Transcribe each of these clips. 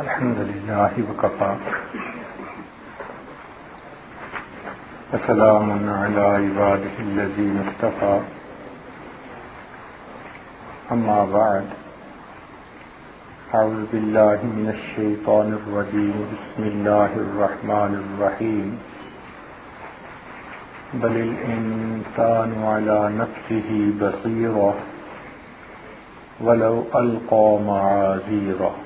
الحمد لله وكفى. وسلام على عباده الذين اصطفى. أما بعد أعوذ بالله من الشيطان الرجيم. بسم الله الرحمن الرحيم. بل الإنسان على نفسه بصيرة ولو ألقى معاذيره.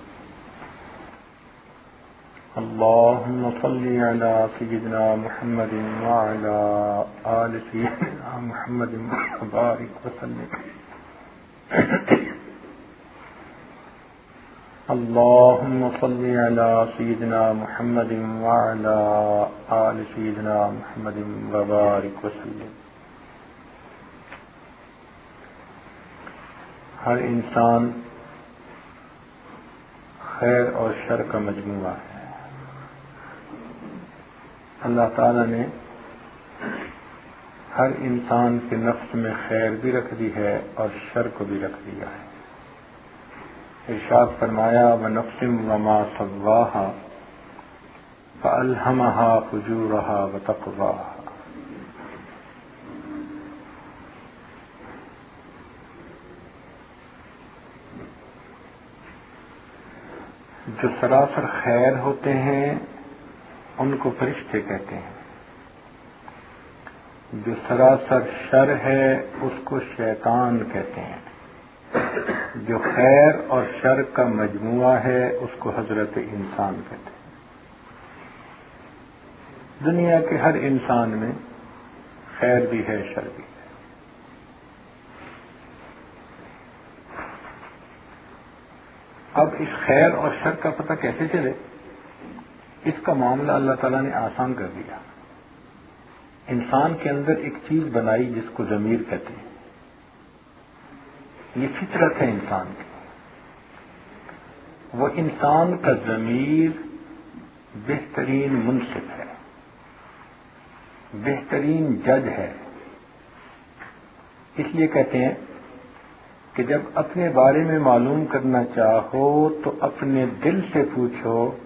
اللهم صل على سيدنا محمد وعلى آل سيدنا محمد وبارك وسلم. اللهم صل على سيدنا محمد وعلى آل سيدنا محمد وبارك وسلم. ہر انسان خیر اور شر ہے۔ اللہ تعالی نے ہر انسان کے نفس میں خیر بھی رکھ دی ہے اور شر کو بھی رکھ دیا ہے۔ ارشاد فرمایا و نقسم وما صواہا فالہمہا فجورہا و جو سراسر خیر ہوتے ہیں ان کو فرشتے کہتے ہیں۔ جو سراسر شر ہے، اس کو شیطان کہتے ہیں۔ جو خیر اور شر کا مجموعہ ہے، اس کو حضرت انسان کہتے ہیں۔ دنیا کے ہر انسان میں خیر بھی ہے، شر بھی ہے۔ اب اس خیر اور شر کا پتہ کیسے چلے؟ اس کا معاملہ اللہ تعالیٰ نے آسان کر دیا۔ انسان کے اندر ایک چیز بنائی جس کو ضمیر کہتے ہیں۔ یہ فطرت ہے انسان کی۔ وہ انسان کا ضمیر بہترین منصف ہے۔ بہترین جج ہے۔ اس لیے کہتے ہیں کہ جب اپنے بارے میں معلوم کرنا چاہو تو اپنے دل سے پوچھو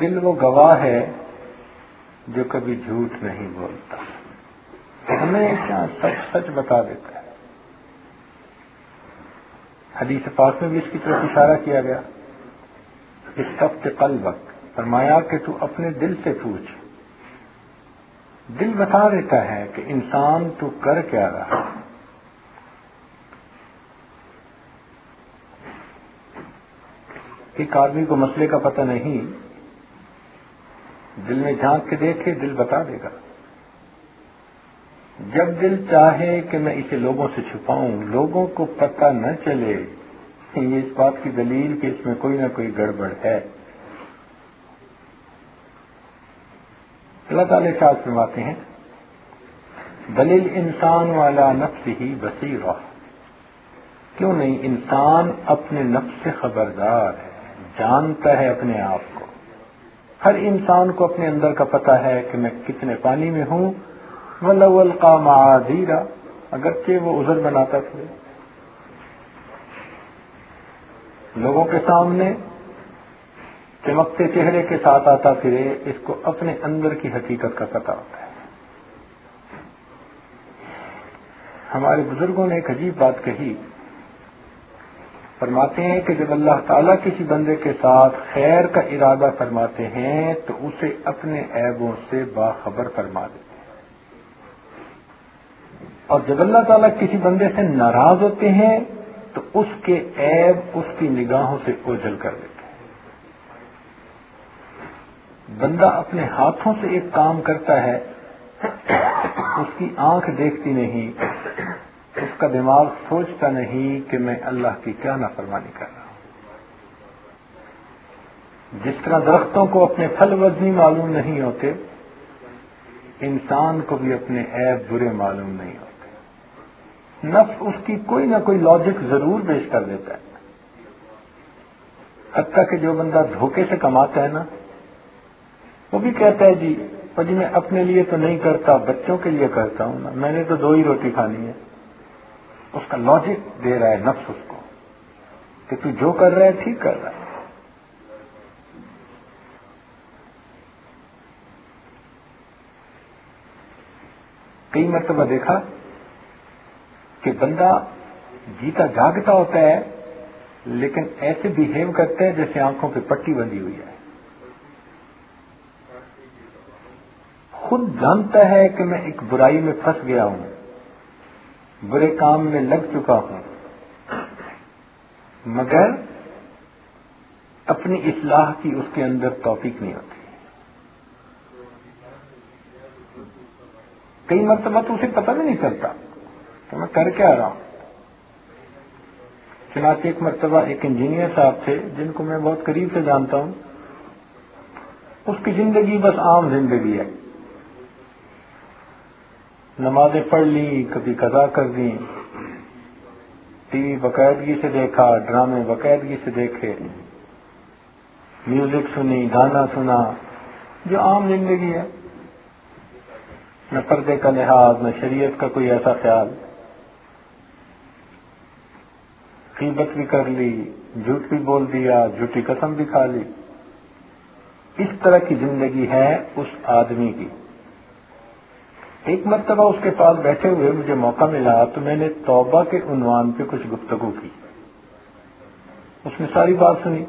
دل وہ گواہ ہے جو کبھی جھوٹ نہیں بولتا۔ ہمیشہ سچ سچ بتا دیتا ہے؟ حدیث پاک میں بھی اس کی طرف اشارہ کیا گیا۔ اس سخت کل وقت فرمایا کہ تو اپنے دل سے پوچھ۔ دل بتا دیتا ہے کہ انسان تو کر کیا رہا ایک آدمی کو مسئلے کا پتہ نہیں دل میں جھانک کے دیکھے، دل بتا دے گا۔ جب دل چاہے کہ میں اسے لوگوں سے چھپاؤں، لوگوں کو پتہ نہ چلے یہ اس بات کی دلیل کہ اس میں کوئی نہ کوئی گڑبڑ ہے۔ اللہ تعالی شاہ فرماتے ہیں، دلیل انسان والا نفس ہی بصیر کیوں نہیں؟ انسان اپنے نفس سے خبردار ہے، جانتا ہے اپنے آپ کو۔ ہر انسان کو اپنے اندر کا پتہ ہے کہ میں کتنے پانی میں ہوں۔ ولو القا معذیرا اگرچہ وہ عذر بناتا پھرے لوگوں کے سامنے چمکتے چہرے کے ساتھ آتا پھرے، اس کو اپنے اندر کی حقیقت کا پتہ ہوتا ہے۔ ہمارے بزرگوں نے ایک عجیب بات کہی۔ فرماتے ہیں کہ جب اللہ تعالیٰ کسی بندے کے ساتھ خیر کا ارادہ فرماتے ہیں تو اسے اپنے عیبوں سے باخبر فرما دیتے ہیں۔ اور جب اللہ تعالیٰ کسی بندے سے ناراض ہوتے ہیں تو اس کے عیب اس کی نگاہوں سے اوجل کر دیتے ہیں۔ بندہ اپنے ہاتھوں سے ایک کام کرتا ہے، اس کی آنکھ دیکھتی نہیں اس کا دماغ سوچتا نہیں کہ میں اللہ کی کیا نافرمانی کر رہا ہوں۔ جس طرح درختوں کو اپنے پھل وزنی معلوم نہیں ہوتے، انسان کو بھی اپنے عیب برے معلوم نہیں ہوتے۔ نفس اس کی کوئی نہ کوئی لاجک ضرور پیش کر دیتا ہے۔ حتیٰ کہ جو بندہ دھوکے سے کماتا ہے نا، وہ بھی کہتا ہے جی جی میں اپنے لیے تو نہیں کرتا، بچوں کے لیے کرتا ہوں نا۔ میں نے تو دو ہی روٹی کھانی ہے۔ اس کا لاجک دے رہا ہے نفس اس کو کہ تو جو کر رہا ہے ٹھیک کر رہا ہے۔ کئی مرتبہ دیکھا کہ بندہ جیتا جاگتا ہوتا ہے لیکن ایسے بہیو کرتا ہے جیسے آنکھوں پہ پٹی بندی ہوئی ہے۔ خود جانتا ہے کہ میں ایک برائی میں پھنس گیا ہوں۔ برے کام میں لگ چکا ہوں۔ مگر اپنی اصلاح کی اس کے اندر توفیق نہیں ہوتی۔ کئی مرتبہ تو اسے پتہ بھی نہیں چلتا کہ میں کر کے آ رہا ہوں۔ چنانچہ ایک مرتبہ ایک انجینئر صاحب تھے جن کو میں بہت قریب سے جانتا ہوں۔ اس کی زندگی بس عام زندگی ہے۔ نمازیں پڑھ لی، کبھی قضا کر دی۔ ٹی وی باقاعدگی سے دیکھا، ڈرامے باقاعدگی سے دیکھے۔ میوزک سنی، گانا سنا، جو عام زندگی ہے۔ نہ پردے کا لحاظ، نہ شریعت کا کوئی ایسا خیال۔ قیمت بھی کر لی، جھوٹ بھی بول دیا، جھوٹی قسم بھی کھا لی۔ اس طرح کی زندگی ہے اس آدمی کی۔ ایک مرتبہ اس کے پاس بیٹھے ہوئے مجھے موقع ملا تو میں نے توبہ کے عنوان پہ کچھ گفتگو کی۔ اس نے ساری بات سنی۔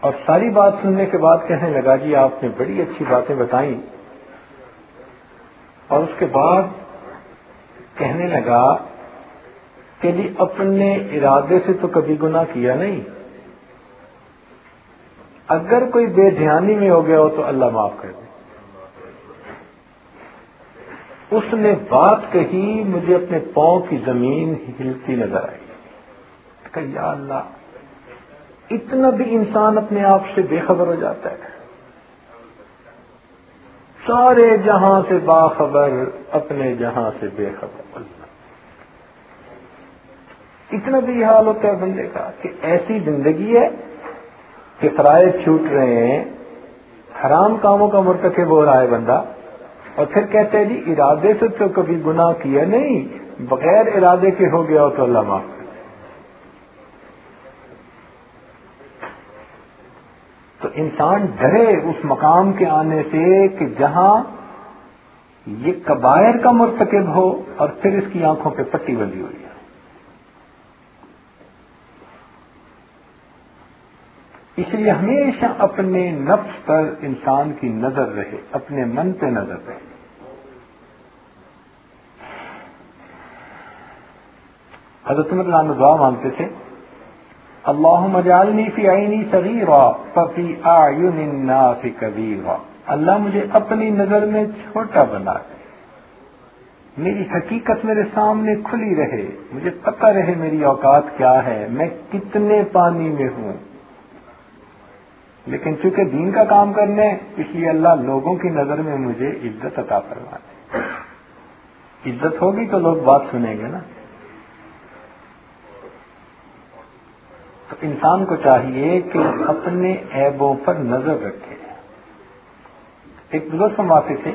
اور ساری بات سننے کے بعد کہنے لگا جی آپ نے بڑی اچھی باتیں بتائیں۔ اور اس کے بعد کہنے لگا کہ جی اپنے ارادے سے تو کبھی گناہ کیا نہیں۔ اگر کوئی بے دھیانی میں ہو گیا ہو تو اللہ معاف کر دے۔ اس نے بات کہی، مجھے اپنے پاؤں کی زمین ہلتی نظر آئی۔ کہ یا اللہ، اتنا بھی انسان اپنے آپ سے بے خبر ہو جاتا ہے۔ سارے جہاں سے باخبر، اپنے جہاں سے بے خبر۔ اتنا بھی حال ہوتا ہے بندے کا کہ ایسی زندگی ہے کہ فرائض چھوٹ رہے ہیں، حرام کاموں کا مرتکب ہو رہا ہے بندہ۔ اور پھر کہتے ہیں جی ارادے سے تو کبھی گناہ کیا نہیں، بغیر ارادے کے ہو گیا ہو تو اللہ معاف تو انسان ڈرے اس مقام کے آنے سے کہ جہاں یہ کبائر کا مرتکب ہو اور پھر اس کی آنکھوں پہ پٹی بندی ہوئی۔ اس لیے ہمیشہ اپنے نفس پر انسان کی نظر رہے، اپنے من پہ نظر رہے۔ حضرت اللہ دعا مانگتے تھے اللہ مجالنی فی آئینی صغیرا ففی آئین الناس کبیرا۔ اللہ مجھے اپنی نظر میں چھوٹا بنا دے۔ میری حقیقت میرے سامنے کھلی رہے۔ مجھے پتہ رہے میری اوقات کیا ہے، میں کتنے پانی میں ہوں۔ لیکن چونکہ دین کا کام کرنے اس لیے اللہ لوگوں کی نظر میں مجھے عزت عطا کروا دے عزت ہوگی تو لوگ بات سنیں گے نا۔ تو انسان کو چاہیے کہ اپنے عیبوں پر نظر رکھے۔ ایک بزرگ سماتے تھے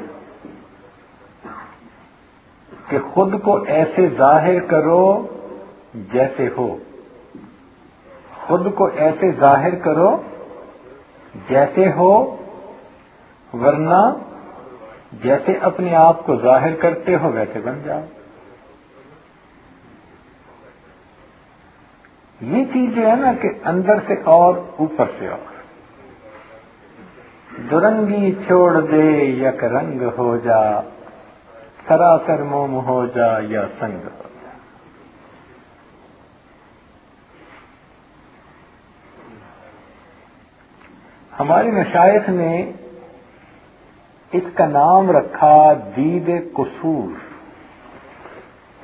کہ خود کو ایسے ظاہر کرو جیسے ہو۔ خود کو ایسے ظاہر کرو جیسے ہو، ورنہ جیسے اپنے آپ کو ظاہر کرتے ہو، ویسے بن جاؤ۔ یہ چیز جو ہے نا کہ اندر سے اور اوپر سے اور۔ درنگی چھوڑ دے یک رنگ ہو جا، سراسر موم ہو جا یا سنگ۔ ہو ہماری مشائق نے اس کا نام رکھا دید قصور۔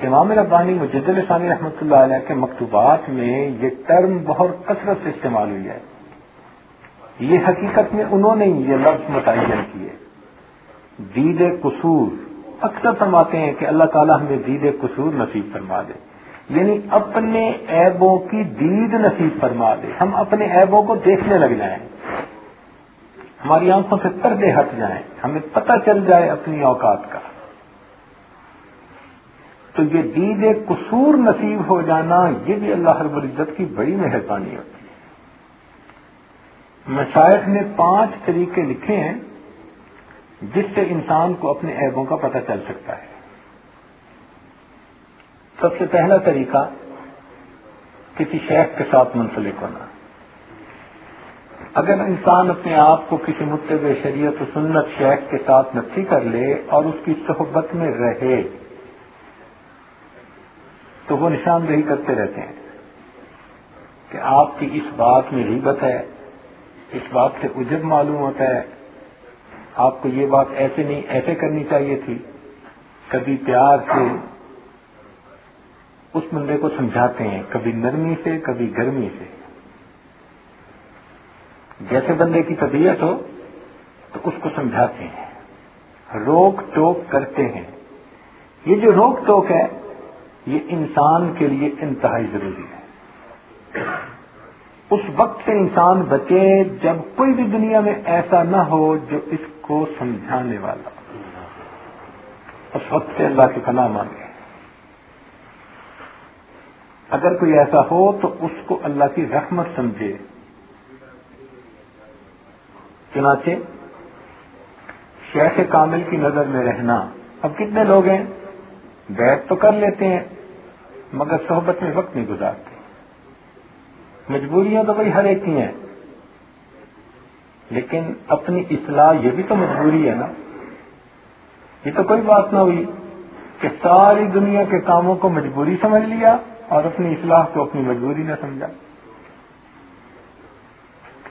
امام ربانی مجد الثانی رحمۃ اللہ علیہ کے مکتوبات میں یہ ٹرم بہت کثرت سے استعمال ہوئی ہے۔ یہ حقیقت میں انہوں نے یہ لفظ متعین کیے۔ دید قصور۔ اکثر فرماتے ہیں کہ اللہ تعالیٰ ہمیں دید قصور نصیب فرما دے۔ یعنی اپنے عیبوں کی دید نصیب فرما دے۔ ہم اپنے عیبوں کو دیکھنے لگ جائیں۔ ہماری آنکھوں سے پردے ہٹ جائیں، ہمیں پتہ چل جائے اپنی اوقات کا۔ تو یہ دید قصور نصیب ہو جانا، یہ بھی اللہ رب العزت کی بڑی مہربانی ہوتی ہے۔ مشائق نے پانچ طریقے لکھے ہیں جس سے انسان کو اپنے عیبوں کا پتہ چل سکتا ہے۔ سب سے پہلا طریقہ، کسی شیخ کے ساتھ منسلک ہونا۔ اگر انسان اپنے آپ کو کسی متب شریعت و سنت شیخ کے ساتھ نفی کر لے اور اس کی صحبت میں رہے، تو وہ نشاندہی کرتے رہتے ہیں کہ آپ کی اس بات میں غیبت ہے، اس بات سے اجب معلوم ہوتا ہے، آپ کو یہ بات ایسے نہیں، ایسے کرنی چاہیے تھی۔ کبھی پیار سے اس بندے کو سمجھاتے ہیں، کبھی نرمی سے، کبھی گرمی سے۔ جیسے بندے کی طبیعت ہو، تو اس کو سمجھاتے ہیں۔ روک ٹوک کرتے ہیں۔ یہ جو روک ٹوک ہے، یہ انسان کے لیے انتہائی ضروری ہے۔ اس وقت سے انسان بچے جب کوئی بھی دنیا میں ایسا نہ ہو جو اس کو سمجھانے والا اس وقت سے اللہ کی پناہ مانگے اگر کوئی ایسا ہو تو اس کو اللہ کی رحمت سمجھے۔ چنانچہ شیخ کامل کی نظر میں رہنا۔ اب کتنے لوگ ہیں؟ بیٹھ تو کر لیتے ہیں، مگر صحبت میں وقت نہیں گزارتے۔ مجبوریاں تو بھائی ہر ایک کی ہیں۔ لیکن اپنی اصلاح یہ بھی تو مجبوری ہے نا۔ یہ تو کوئی بات نہ ہوئی کہ ساری دنیا کے کاموں کو مجبوری سمجھ لیا اور اپنی اصلاح کو اپنی مجبوری نہ سمجھا۔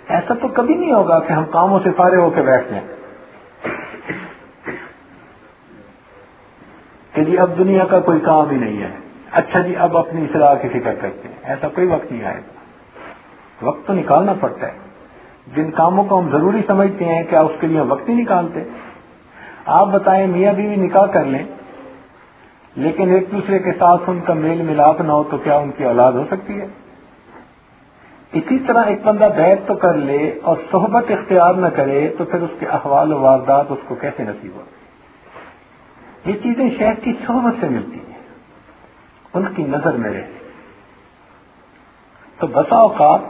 ایسا تو کبھی نہیں ہوگا کہ ہم کاموں سے فارغ ہو کے بیٹھ جائیں۔ کہ جی اب دنیا کا کوئی کام ہی نہیں ہے۔ اچھا جی اب اپنی اصلاح کی فکر کرتے ہیں۔ ایسا کوئی وقت نہیں آئے گا۔ وقت تو نکالنا پڑتا ہے۔ جن کاموں کو ہم ضروری سمجھتے ہیں کیا اس کے لیے وقت ہی نکالتے آپ بتائیں میاں بیوی نکاح کر لیں، لیکن ایک دوسرے کے ساتھ ان کا میل ملاپ نہ ہو تو کیا ان کی اولاد ہو سکتی ہے؟ اسی طرح ایک بندہ بیت تو کر لے اور صحبت اختیار نہ کرے تو پھر اس کے احوال و واردات اس کو کیسے نصیب ہو یہ چیزیں شہر کی صحبت سے ملتی ہیں، ان کی نظر میں رہتی تو بسا اوقات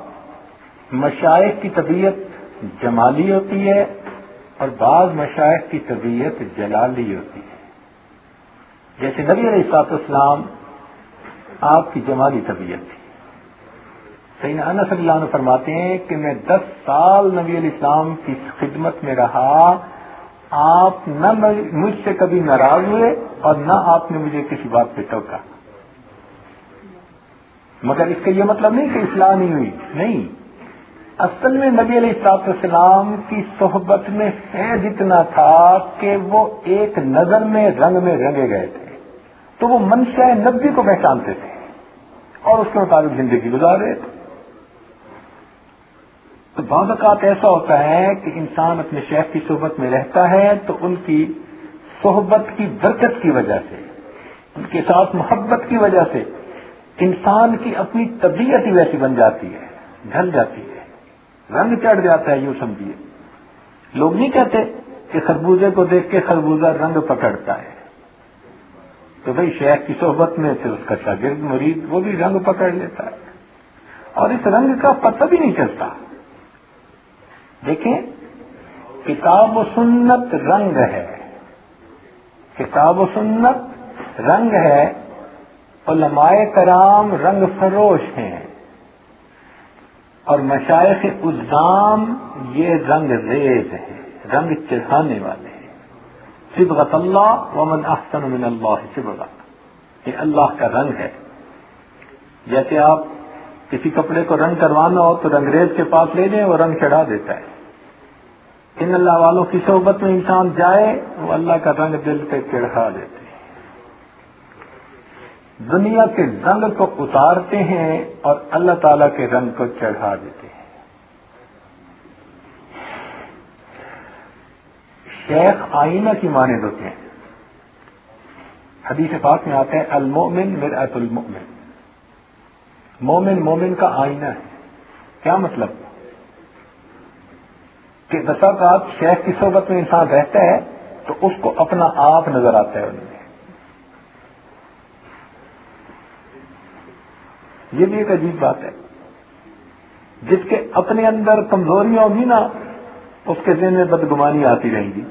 مشائق کی طبیعت جمالی ہوتی ہے اور بعض مشائق کی طبیعت جلالی ہوتی ہے۔ جیسے نبی علیہ السلاط اسلام آپ کی جمالی طبیعت تھی۔ سین انس اللہ عنہ فرماتے ہیں کہ میں دس سال نبی علیہ السلام کی خدمت میں رہا۔ آپ نہ مجھ سے کبھی ناراض ہوئے اور نہ آپ نے مجھے کسی بات پہ ٹوکا۔ مگر اس کا یہ مطلب نہیں کہ اصلاح نہیں ہوئی۔ نہیں۔ اصل میں نبی علیہ السلاط السلام کی صحبت میں فیض اتنا تھا کہ وہ ایک نظر میں رنگ میں رنگے گئے تھے۔ تو وہ منشا نبی کو پہچانتے تھے اور اس کے مطابق زندگی گزار رہے تھے۔ تو بعض اوقات ایسا ہوتا ہے کہ انسان اپنے شیخ کی صحبت میں رہتا ہے تو ان کی صحبت کی برکت کی وجہ سے، ان کے ساتھ محبت کی وجہ سے انسان کی اپنی طبیعت ہی ویسی بن جاتی ہے، ڈھل جاتی ہے، رنگ چڑھ جاتا ہے، یوں سمجھیے۔ لوگ نہیں کہتے کہ خربوزے کو دیکھ کے خربوزہ رنگ پکڑتا ہے۔ تو بھائی شیخ کی صحبت میں پھر اس کا شاگرد مریض وہ بھی رنگ پکڑ لیتا ہے۔ اور اس رنگ کا پتہ بھی نہیں چلتا۔ دیکھیں، کتاب و سنت رنگ ہے۔ کتاب و سنت رنگ ہے۔ علماء کرام رنگ فروش ہیں۔ اور مشائق الزام یہ رنگ ریز ہے رنگ چڑھانے والے ہیں۔ سبغت اللہ ومن احسن من اللہ سبغت یہ اللہ کا رنگ ہے۔ جیسے آپ کسی کپڑے کو رنگ کروانا ہو تو رنگریز کے پاس لے جائیں وہ رنگ چڑھا دیتا ہے۔ ان اللہ والوں کی صحبت میں انسان جائے، وہ اللہ کا رنگ دل پہ چڑھا دیتے ہیں۔ دنیا کے رنگ کو اتارتے ہیں اور اللہ تعالی کے رنگ کو چڑھا دیتے ہیں۔ شیخ آئینہ کی مانند ہوتے ہیں۔ حدیث پاک میں آتا ہے المومن مرعت المؤمن۔ مومن مومن کا آئینہ ہے۔ کیا مطلب؟ کہ آپ شیخ کی صحبت میں انسان رہتا ہے تو اس کو اپنا آپ نظر آتا ہے انہیں یہ بھی ایک عجیب بات ہے۔ جس کے اپنے اندر کمزوریاں ہوگی نا اس کے ذہن میں بدگمانی آتی رہیں گی۔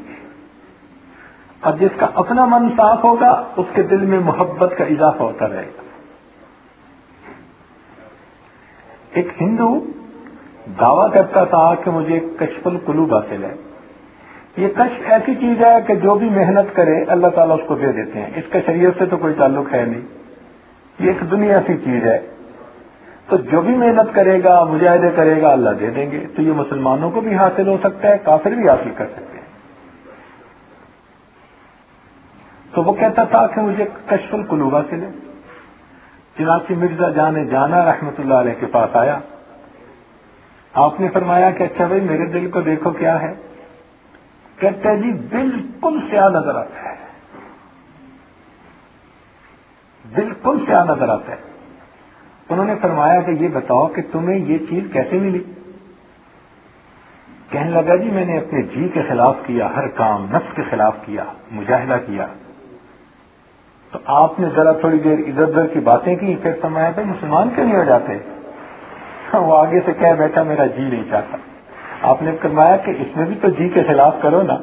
اور جس کا اپنا من صاف ہوگا، اس کے دل میں محبت کا اضافہ ہوتا رہے گا۔ ایک ہندو دعویٰ کرتا تھا کہ مجھے کشف القلوب حاصل ہے۔ یہ کشف ایسی چیز ہے کہ جو بھی محنت کرے اللہ تعالیٰ اس کو دے دیتے ہیں۔ اس کا شریعت سے تو کوئی تعلق ہے نہیں۔ یہ ایک دنیا سی چیز ہے۔ تو جو بھی محنت کرے گا، مجاہدے کرے گا، اللہ دے دیں گے۔ تو یہ مسلمانوں کو بھی حاصل ہو سکتا ہے، کافر بھی حاصل کر سکتے ہیں۔ تو وہ کہتا تھا کہ مجھے کشف القلوب حاصل ہے۔ چنانچہ مرزا جانے جانا رحمت اللہ علیہ کے پاس آیا، آپ نے فرمایا کہ اچھا بھائی، میرے دل کو دیکھو کیا ہے۔ کہتے ہیں جی بالکل سیاہ نظر آتا ہے۔ بالکل سیاہ نظر آتا ہے۔ انہوں نے فرمایا کہ یہ بتاؤ کہ تمہیں یہ چیز کیسے ملی؟ کہنے لگا جی میں نے اپنے جی کے خلاف کیا، ہر کام نفس کے خلاف کیا، مجاہدہ کیا۔ تو آپ نے ذرا تھوڑی دیر ادھر ادھر کی باتیں کی، پھر سمایا بھائی، مسلمان کیوں نہیں ہو جاتے؟ وہ آگے سے کہہ بیٹھا، میرا جی نہیں چاہتا. آپ نے فرمایا کہ اس میں بھی تو جی کے خلاف کرو نا۔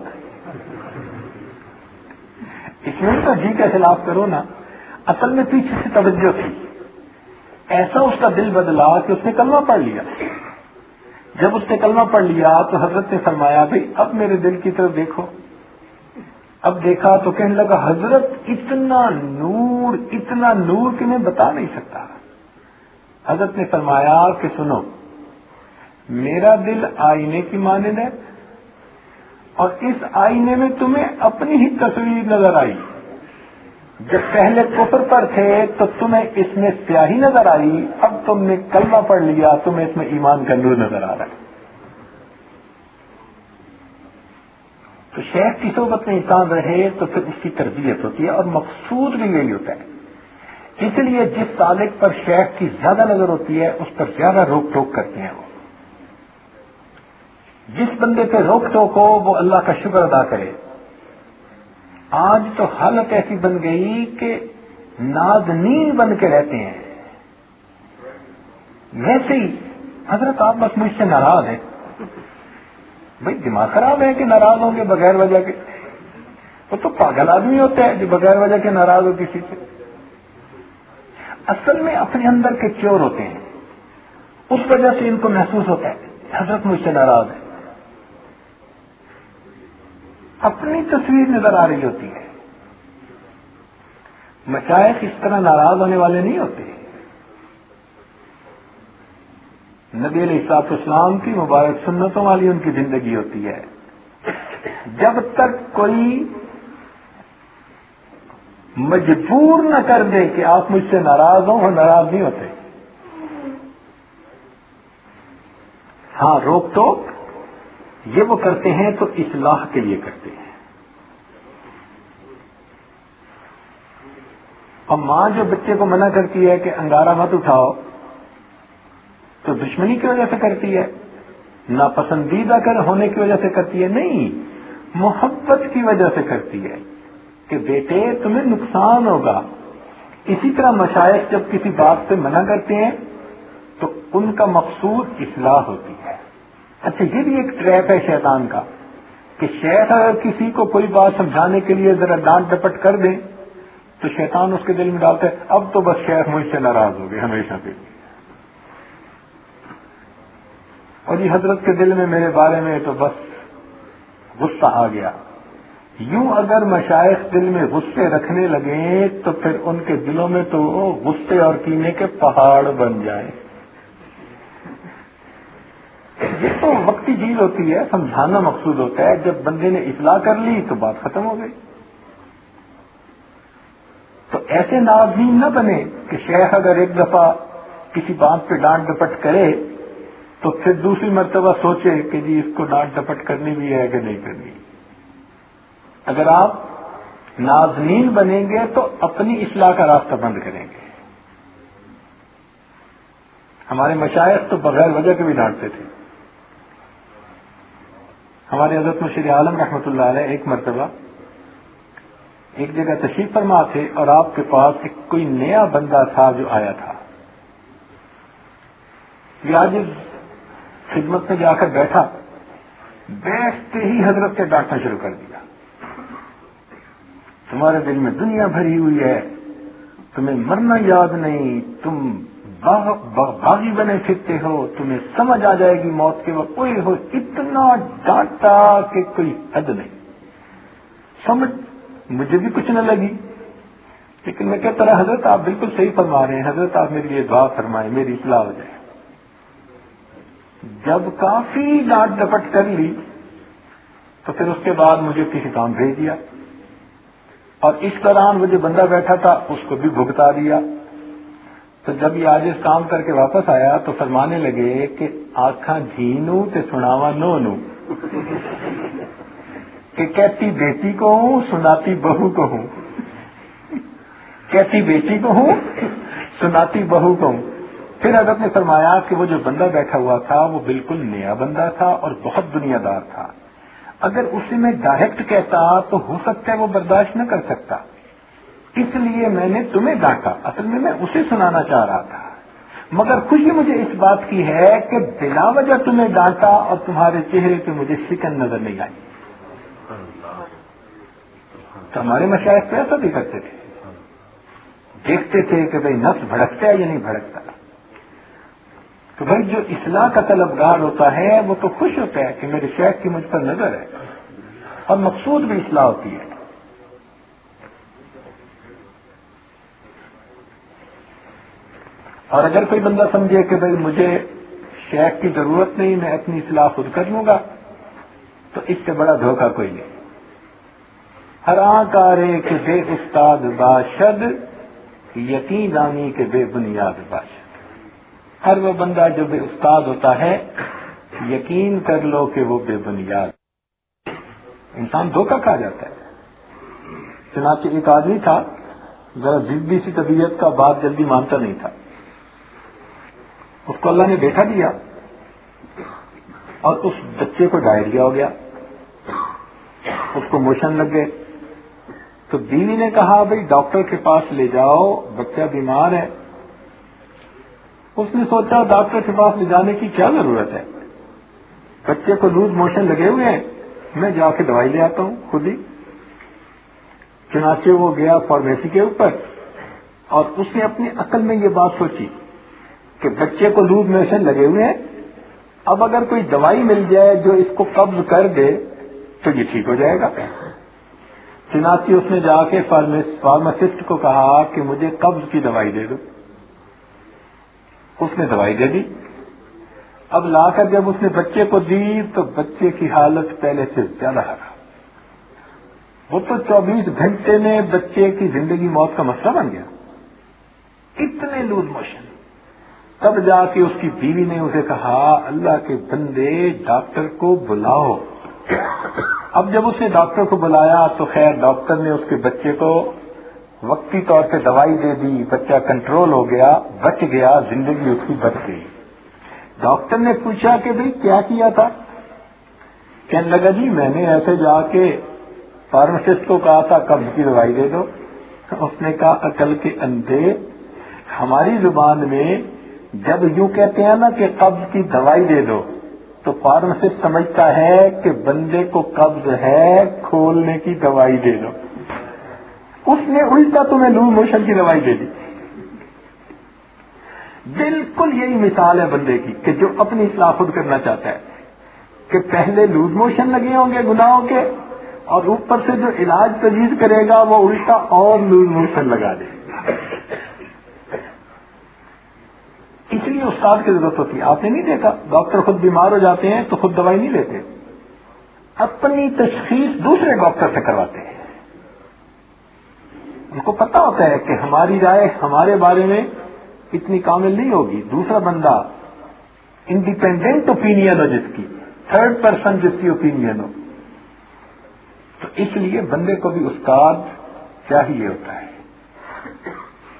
اس میں بھی تو جی کے خلاف کرو نا۔ اصل میں پیچھے سے توجہ تھی ایسا اس کا دل بدلا کہ اس نے کلمہ پڑھ لیا۔ جب اس نے کلمہ پڑھ لیا تو حضرت نے فرمایا، بھائی، اب میرے دل کی طرف دیکھو۔ اب دیکھا تو کہنے لگا، حضرت اتنا نور اتنا نور کہ میں بتا نہیں سکتا۔ حضرت نے فرمایا کہ سنو، میرا دل آئینے کی مانند ہے اور اس آئینے میں تمہیں اپنی ہی تصویر نظر آئی۔ جب پہلے کفر پر تھے تو تمہیں اس میں سیاہی نظر آئی، اب تم نے کلمہ پڑھ لیا، تمہیں اس میں ایمان کا نور نظر آ رہا ہے۔ تو شیخ کی صحبت میں انسان رہے تو پھر اس کی تربیت ہوتی ہے اور مقصود بھی یہی ہوتا ہے۔ اس لیے جس سالک پر شیخ کی زیادہ نظر ہوتی ہے، اس پر زیادہ روک ٹوک کرتے ہیں وہ۔ جس بندے پہ روک ٹوک ہو، وہ اللہ کا شکر ادا کرے۔ آج تو حالت ایسی بن گئی کہ نازنین بن کے رہتے ہیں۔ ویسے ہی حضرت آپ بس مجھ سے ناراض ہیں۔ بھائی دماغ خراب ہے کہ ناراض ہوں گے بغیر وجہ کے؟ وہ تو پاگل آدمی ہوتے ہیں جو بغیر وجہ کے ناراض ہو کسی سے۔ اصل میں اپنے اندر کے چور ہوتے ہیں۔ اس وجہ سے ان کو محسوس ہوتا ہے حضرت مجھ سے ناراض ہے۔ اپنی تصویر نظر آ رہی ہوتی ہے۔ مشائق اس طرح ناراض ہونے والے نہیں ہوتے۔ نبی علیہ السلاط اسلام کی مبارک سنتوں والی ان کی زندگی ہوتی ہے۔ جب تک کوئی مجبور نہ کر دے کہ آپ مجھ سے ناراض ہوں، وہ ناراض نہیں ہوتے۔ ہاں روک ٹوک یہ وہ کرتے ہیں تو اصلاح کے لیے کرتے ہیں۔ اور ماں جو بچے کو منع کرتی ہے کہ انگارہ مت اٹھاؤ تو دشمنی کی وجہ سے کرتی ہے؟ ناپسندیدہ کر ہونے کی وجہ سے کرتی ہے؟ نہیں، محبت کی وجہ سے کرتی ہے کہ بیٹے، تمہیں نقصان ہوگا۔ اسی طرح مشائق جب کسی بات سے منع کرتے ہیں، تو ان کا مقصود اصلاح ہوتی ہے۔ اچھا یہ بھی ایک ٹریپ ہے شیطان کا کہ شیخ اگر کسی کو کوئی بات سمجھانے کے لیے ذرا ڈانٹ ڈپٹ کر دیں تو شیطان اس کے دل میں ڈالتا ہے، اب تو بس شیخ مجھ سے ناراض ہو گئے ہمیشہ کے لیے۔ اور یہ حضرت کے دل میں میرے بارے میں تو بس غصہ آ گیا۔ یوں اگر مشائق دل میں غصے رکھنے لگے تو پھر ان کے دلوں میں تو غصے اور کینے کے پہاڑ بن جائیں۔ یہ تو وقتی چیز ہوتی ہے، سمجھانا مقصود ہوتا ہے۔ جب بندے نے اصلاح کر لی تو بات ختم ہو گئی۔ تو ایسے ناظرین نہ بنے کہ شیخ اگر ایک دفعہ کسی بات پہ ڈانٹ ڈپٹ کرے تو پھر دوسری مرتبہ سوچے کہ جی اس کو ڈانٹ ڈپٹ کرنی بھی ہے کہ نہیں کرنی اگر آپ نازنین بنیں گے تو اپنی اصلاح کا راستہ بند کریں گے ہمارے مشاعر تو بغیر وجہ کے بھی ڈانٹتے تھے ہمارے حضرت مشیر عالم رحمۃ اللہ علیہ ایک مرتبہ ایک جگہ تشریف فرما تھے اور آپ کے پاس ایک کوئی نیا بندہ تھا جو آیا تھا۔ یہ آج خدمت میں جا کر بیٹھا، بیٹھتے ہی حضرت سے ڈانٹنا شروع کر دیا۔ تمہارے دل میں دنیا بھری ہوئی ہے، تمہیں مرنا یاد نہیں، تم باغی بنے پھرتے ہو، تمہیں سمجھ آ جائے گی موت کے وقت۔ کوئی ہو، اتنا ڈانٹا کہ کوئی حد نہیں۔ سمجھ مجھے بھی کچھ نہ لگی، لیکن میں کہتا رہا، حضرت آپ بالکل صحیح فرما رہے ہیں، حضرت آپ میرے لیے دعا فرمائیں، میری اصلاح ہو جائے۔ جب کافی ڈانٹ ڈپٹ کر لی، تو پھر اس کے بعد مجھے کسی کام بھیج دیا۔ اور اس دوران وہ جو بندہ بیٹھا تھا، اس کو بھی بھگتا دیا۔ تو جب یہ آج اس کام کر کے واپس آیا، تو فرمانے لگے کہ آخا جھینو تے سناوا نو نو کہ کہتی بیٹی کو ہوں، سناتی بہو کو ہوں۔ کہتی بیٹی کو ہوں، سناتی بہو کو ہوں۔ پھر حضرت نے فرمایا کہ وہ جو بندہ بیٹھا ہوا تھا وہ بالکل نیا بندہ تھا اور بہت دنیا دار تھا۔ اگر اسے میں ڈائریکٹ کہتا تو ہو سکتا ہے وہ برداشت نہ کر سکتا۔ اس لیے میں نے تمہیں ڈانٹا۔ اصل میں میں اسے سنانا چاہ رہا تھا۔ مگر خوشی مجھے اس بات کی ہے کہ بلا وجہ تمہیں ڈانٹا اور تمہارے چہرے پہ مجھے شکن نظر نہیں آئی۔ تو ہمارے مشاہد پہ ایسا بھی کرتے تھے۔ دیکھتے تھے کہ بھائی نفس بھڑکتا ہے یا نہیں بھڑکتا۔ تو بھائی جو اصلاح کا طلبگار ہوتا ہے، وہ تو خوش ہوتا ہے کہ میرے شیخ کی مجھ پر نظر ہے۔ اور مقصود بھی اصلاح ہوتی ہے۔ اور اگر کوئی بندہ سمجھے کہ بھائی مجھے شیخ کی ضرورت نہیں، میں اپنی اصلاح خود کر لوں گا، تو اس سے بڑا دھوکہ کوئی نہیں۔ ہر آکارے کے بے استاد باشد، یقین آنی کے بے بنیاد باشد۔ ہر وہ بندہ جو بے استاد ہوتا ہے، یقین کر لو کہ وہ بے بنیاد انسان دھوکہ کھا جاتا ہے۔ چنانچہ ایک آدمی تھا، ذرا ضدی سی طبیعت کا بات جلدی مانتا نہیں تھا۔ اس کو اللہ نے بیٹھا دیا اور اس بچے کو ڈائریا ہو گیا۔ اس کو موشن لگ گئے۔ تو بیوی نے کہا، بھائی، ڈاکٹر کے پاس لے جاؤ، بچہ بیمار ہے۔ اس نے سوچا ڈاکٹر کے پاس لے جانے کی کیا ضرورت ہے؟ بچے کو لوز موشن لگے ہوئے ہیں۔ میں جا کے دوائی لے آتا ہوں خود ہی۔ چنانچہ وہ گیا فارمیسی کے اوپر اور اس نے اپنی عقل میں یہ بات سوچی کہ بچے کو لوز موشن لگے ہوئے ہیں۔ اب اگر کوئی دوائی مل جائے جو اس کو قبض کر دے تو یہ ٹھیک ہو جائے گا۔ چنانچہ اس نے جا کے فارماسسٹ کو کہا کہ مجھے قبض کی دوائی دے دو۔ اس نے دوائی دے دی۔ اب لا کر جب اس نے بچے کو دی تو بچے کی حالت پہلے سے زیادہ ہرا وہ تو چوبیس گھنٹے میں بچے کی زندگی موت کا مسئلہ بن گیا۔ اتنے لوز موشن۔ تب جا کے اس کی بیوی نے اسے کہا، اللہ کے بندے، ڈاکٹر کو بلاؤ۔ اب جب اس نے ڈاکٹر کو بلایا تو خیر، ڈاکٹر نے اس کے بچے کو وقتی طور پہ دوائی دے دی، بچہ کنٹرول ہو گیا، بچ گیا، زندگی اس کی بچ گئی۔ ڈاکٹر نے پوچھا کہ بھائی کیا کیا تھا؟ کہنے لگا جی میں نے ایسے جا کے فارماسسٹ کو کہا تھا قبض کی دوائی دے دو؟ اس نے کہا، عقل کے اندھے، ہماری زبان میں جب یوں کہتے ہیں نا کہ قبض کی دوائی دے دو، تو فارماسسٹ سمجھتا ہے کہ بندے کو قبض ہے، کھولنے کی دوائی دے دو۔ اس نے الٹا تمہیں لو موشن کی دوائی دے دی۔ بالکل یہی مثال ہے بندے کی کہ جو اپنی اصلاح خود کرنا چاہتا ہے کہ پہلے لوز موشن لگے ہوں گے گناہوں کے اور اوپر سے جو علاج تجویز کرے گا وہ الٹا اور لوز موشن لگا دے۔ اس لیے استاد کی ضرورت ہوتی ہے۔ آپ نے نہیں دیکھا؟ ڈاکٹر خود بیمار ہو جاتے ہیں تو خود دوائی نہیں لیتے۔ اپنی تشخیص دوسرے ڈاکٹر سے کرواتے ہیں۔ ان کو پتا ہوتا ہے کہ ہماری رائے ہمارے بارے میں اتنی کامل نہیں ہوگی۔ دوسرا بندہ انڈیپینڈنٹ اوپینئن ہو جس کی تھرڈ پرسن جس کی اوپینئن ہو۔ تو اس لیے بندے کو بھی استاد چاہیے ہوتا ہے۔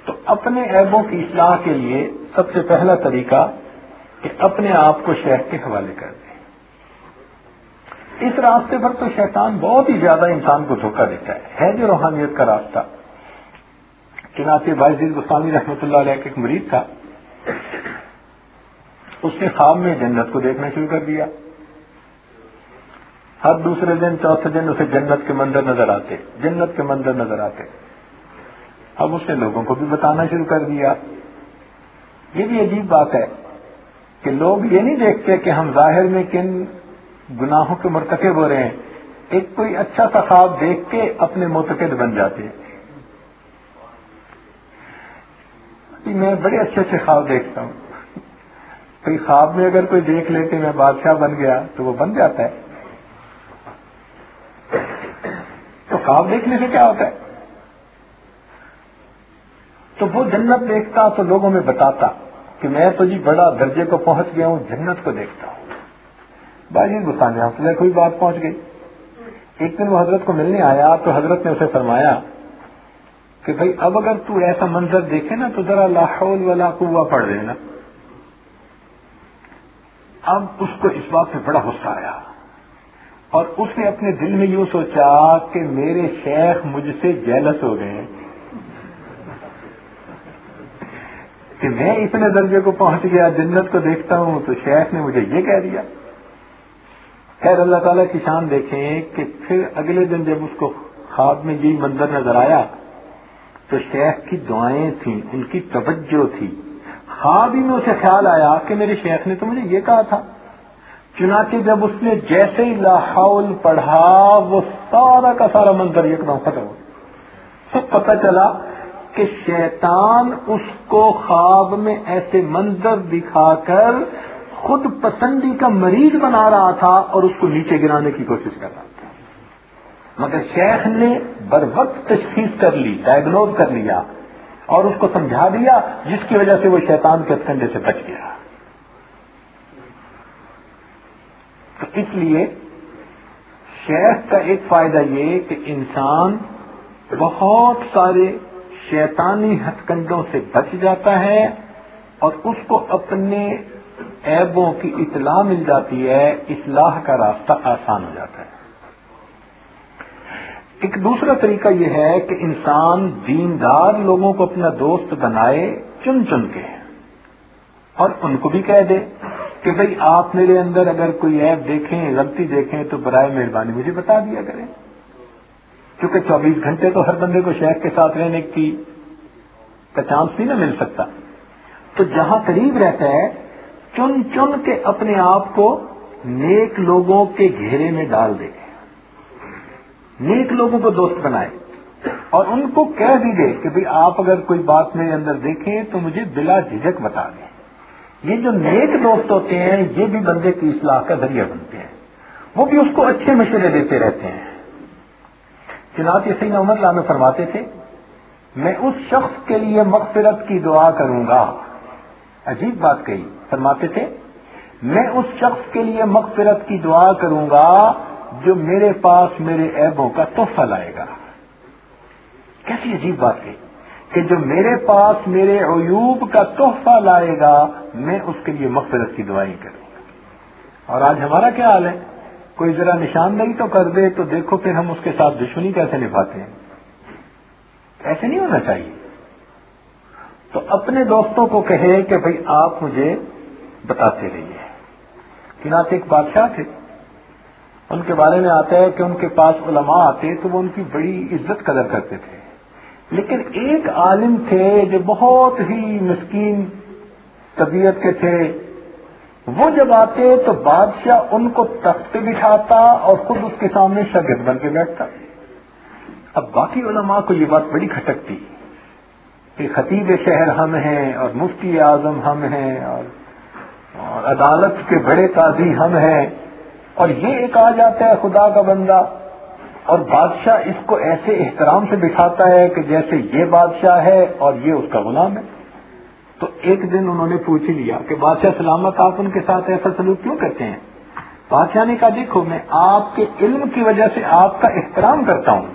تو اپنے عیبوں کی اصلاح کے لیے سب سے پہلا طریقہ کہ اپنے آپ کو شیخ کے حوالے کر دیں۔ اس راستے پر تو شیطان بہت ہی زیادہ انسان کو دھوکہ دیتا ہے۔ ہے جو روحانیت کا راستہ۔ چنانچہ بھائی گسوامی رحمۃ اللہ علیہ کا ایک مریض تھا۔ اس نے خواب میں جنت کو دیکھنا شروع کر دیا۔ ہر دوسرے دن، چوتھے دن اسے جنت کے منظر نظر آتے۔ جنت کے منظر نظر آتے۔ اب اس نے لوگوں کو بھی بتانا شروع کر دیا۔ یہ بھی عجیب بات ہے کہ لوگ یہ نہیں دیکھتے کہ ہم ظاہر میں کن گناہوں کے مرتکب ہو رہے ہیں۔ ایک کوئی اچھا سا خواب دیکھ کے اپنے متقد بن جاتے ہیں۔ میں بڑے اچھے اچھے خواب دیکھتا ہوں۔ کوئی خواب میں اگر کوئی دیکھ لیتے میں بادشاہ بن گیا تو وہ بن جاتا ہے۔ تو خواب دیکھنے سے کیا ہوتا ہے؟ تو وہ جنت دیکھتا تو لوگوں میں بتاتا کہ میں تو جی بڑا درجے کو پہنچ گیا ہوں، جنت کو دیکھتا ہوں۔ بھائی گسانے حوصلے کوئی بات پہنچ گئی۔ ایک دن وہ حضرت کو ملنے آیا تو حضرت نے اسے فرمایا کہ بھائی اب اگر تو ایسا منظر دیکھے نا تو ذرا لاہول والا کنواں پڑ دینا اب اس کو اس بات سے بڑا غصہ آیا۔ اور اس نے اپنے دل میں یوں سوچا کہ میرے شیخ مجھ سے جیلس ہو گئے کہ میں اتنے درجے کو پہنچ گیا، جنت کو دیکھتا ہوں، تو شیخ نے مجھے یہ کہہ دیا۔ خیر، اللہ تعالیٰ کی شان دیکھیں کہ پھر اگلے دن جب اس کو خواب میں یہی منظر نظر آیا تو شیخ کی دعائیں تھیں، ان کی توجہ تھی۔ خواب ہی میں اسے خیال آیا کہ میرے شیخ نے تو مجھے یہ کہا تھا۔ چنانچہ جب اس نے جیسے ہی لاہول پڑھا، وہ سارا کا سارا منظر ایک دم ختم ہو سب پتہ چلا کہ شیطان اس کو خواب میں ایسے منظر دکھا کر خود پسندی کا مریض بنا رہا تھا اور اس کو نیچے گرانے کی کوشش کر رہا تھا۔ مگر شیخ نے بر وقت تشخیص کر لی ڈائگنوز کر لیا اور اس کو سمجھا دیا، جس کی وجہ سے وہ شیطان کے کنڈے سے بچ گیا۔ تو اس لیے شیخ کا ایک فائدہ یہ کہ انسان بہت سارے شیطانی ہتھ کنڈوں سے بچ جاتا ہے اور اس کو اپنے عیبوں کی اطلاع مل جاتی ہے، اصلاح کا راستہ آسان ہو جاتا ہے۔ ایک دوسرا طریقہ یہ ہے کہ انسان دیندار لوگوں کو اپنا دوست بنائے چن چن کے اور ان کو بھی کہہ دے کہ بھئی آپ میرے اندر اگر کوئی ایپ دیکھیں، غلطی دیکھیں تو برائے مہربانی مجھے بتا دیا کریں۔ کیونکہ چوبیس گھنٹے تو ہر بندے کو شیخ کے ساتھ رہنے کی کا چانس نہیں نہ مل سکتا۔ تو جہاں قریب رہتا ہے، چن چن کے اپنے آپ کو نیک لوگوں کے گھیرے میں ڈال دے۔ نیک لوگوں کو دوست بنائے اور ان کو کہہ بھی دے کہ بھئی آپ اگر کوئی بات میرے اندر دیکھیں تو مجھے بلا جھجک بتا دیں۔ یہ جو نیک دوست ہوتے ہیں، یہ بھی بندے کی اصلاح کا ذریعہ بنتے ہیں۔ وہ بھی اس کو اچھے مشورے دیتے رہتے ہیں۔ چنانچہ سین عمر لانا فرماتے تھے، میں اس شخص کے لیے مغفرت کی دعا کروں گا۔ عجیب بات کہی۔ فرماتے تھے، میں اس شخص کے لیے مغفرت کی دعا کروں گا جو میرے پاس میرے عیبوں کا تحفہ لائے گا۔ کیسی عجیب بات کہی کہ جو میرے پاس میرے عیوب کا تحفہ لائے گا، میں اس کے لیے مغفرت کی دعائیں کروں گا۔ اور آج ہمارا کیا حال ہے؟ کوئی ذرا نشاندہی تو کر دے تو دیکھو پھر ہم اس کے ساتھ دشمنی کیسے نبھاتے ہیں۔ ایسے نہیں ہونا چاہیے۔ تو اپنے دوستوں کو کہے کہ بھئی آپ مجھے بتاتے رہیے۔ کنات ایک بادشاہ تھے۔ ان کے بارے میں آتا ہے کہ ان کے پاس علماء آتے تو وہ ان کی بڑی عزت قدر کرتے تھے۔ لیکن ایک عالم تھے جو بہت ہی مسکین طبیعت کے تھے۔ وہ جب آتے تو بادشاہ ان کو تخت پہ بٹھاتا اور خود اس کے سامنے شگرد بن کے بیٹھتا۔ اب باقی علماء کو یہ بات بڑی کھٹکتی کہ خطیب شہر ہم ہیں اور مفتی اعظم ہم ہیں اور اور عدالت کے بڑے قاضی ہم ہیں۔ اور یہ ایک آ جاتا ہے خدا کا بندہ، اور بادشاہ اس کو ایسے احترام سے بٹھاتا ہے کہ جیسے یہ بادشاہ ہے اور یہ اس کا غلام ہے۔ تو ایک دن انہوں نے پوچھ لیا کہ بادشاہ سلامت آپ ان کے ساتھ ایسا سلوک کیوں کرتے ہیں؟ یعنی کا دیکھو، میں آپ کے علم کی وجہ سے آپ کا احترام کرتا ہوں،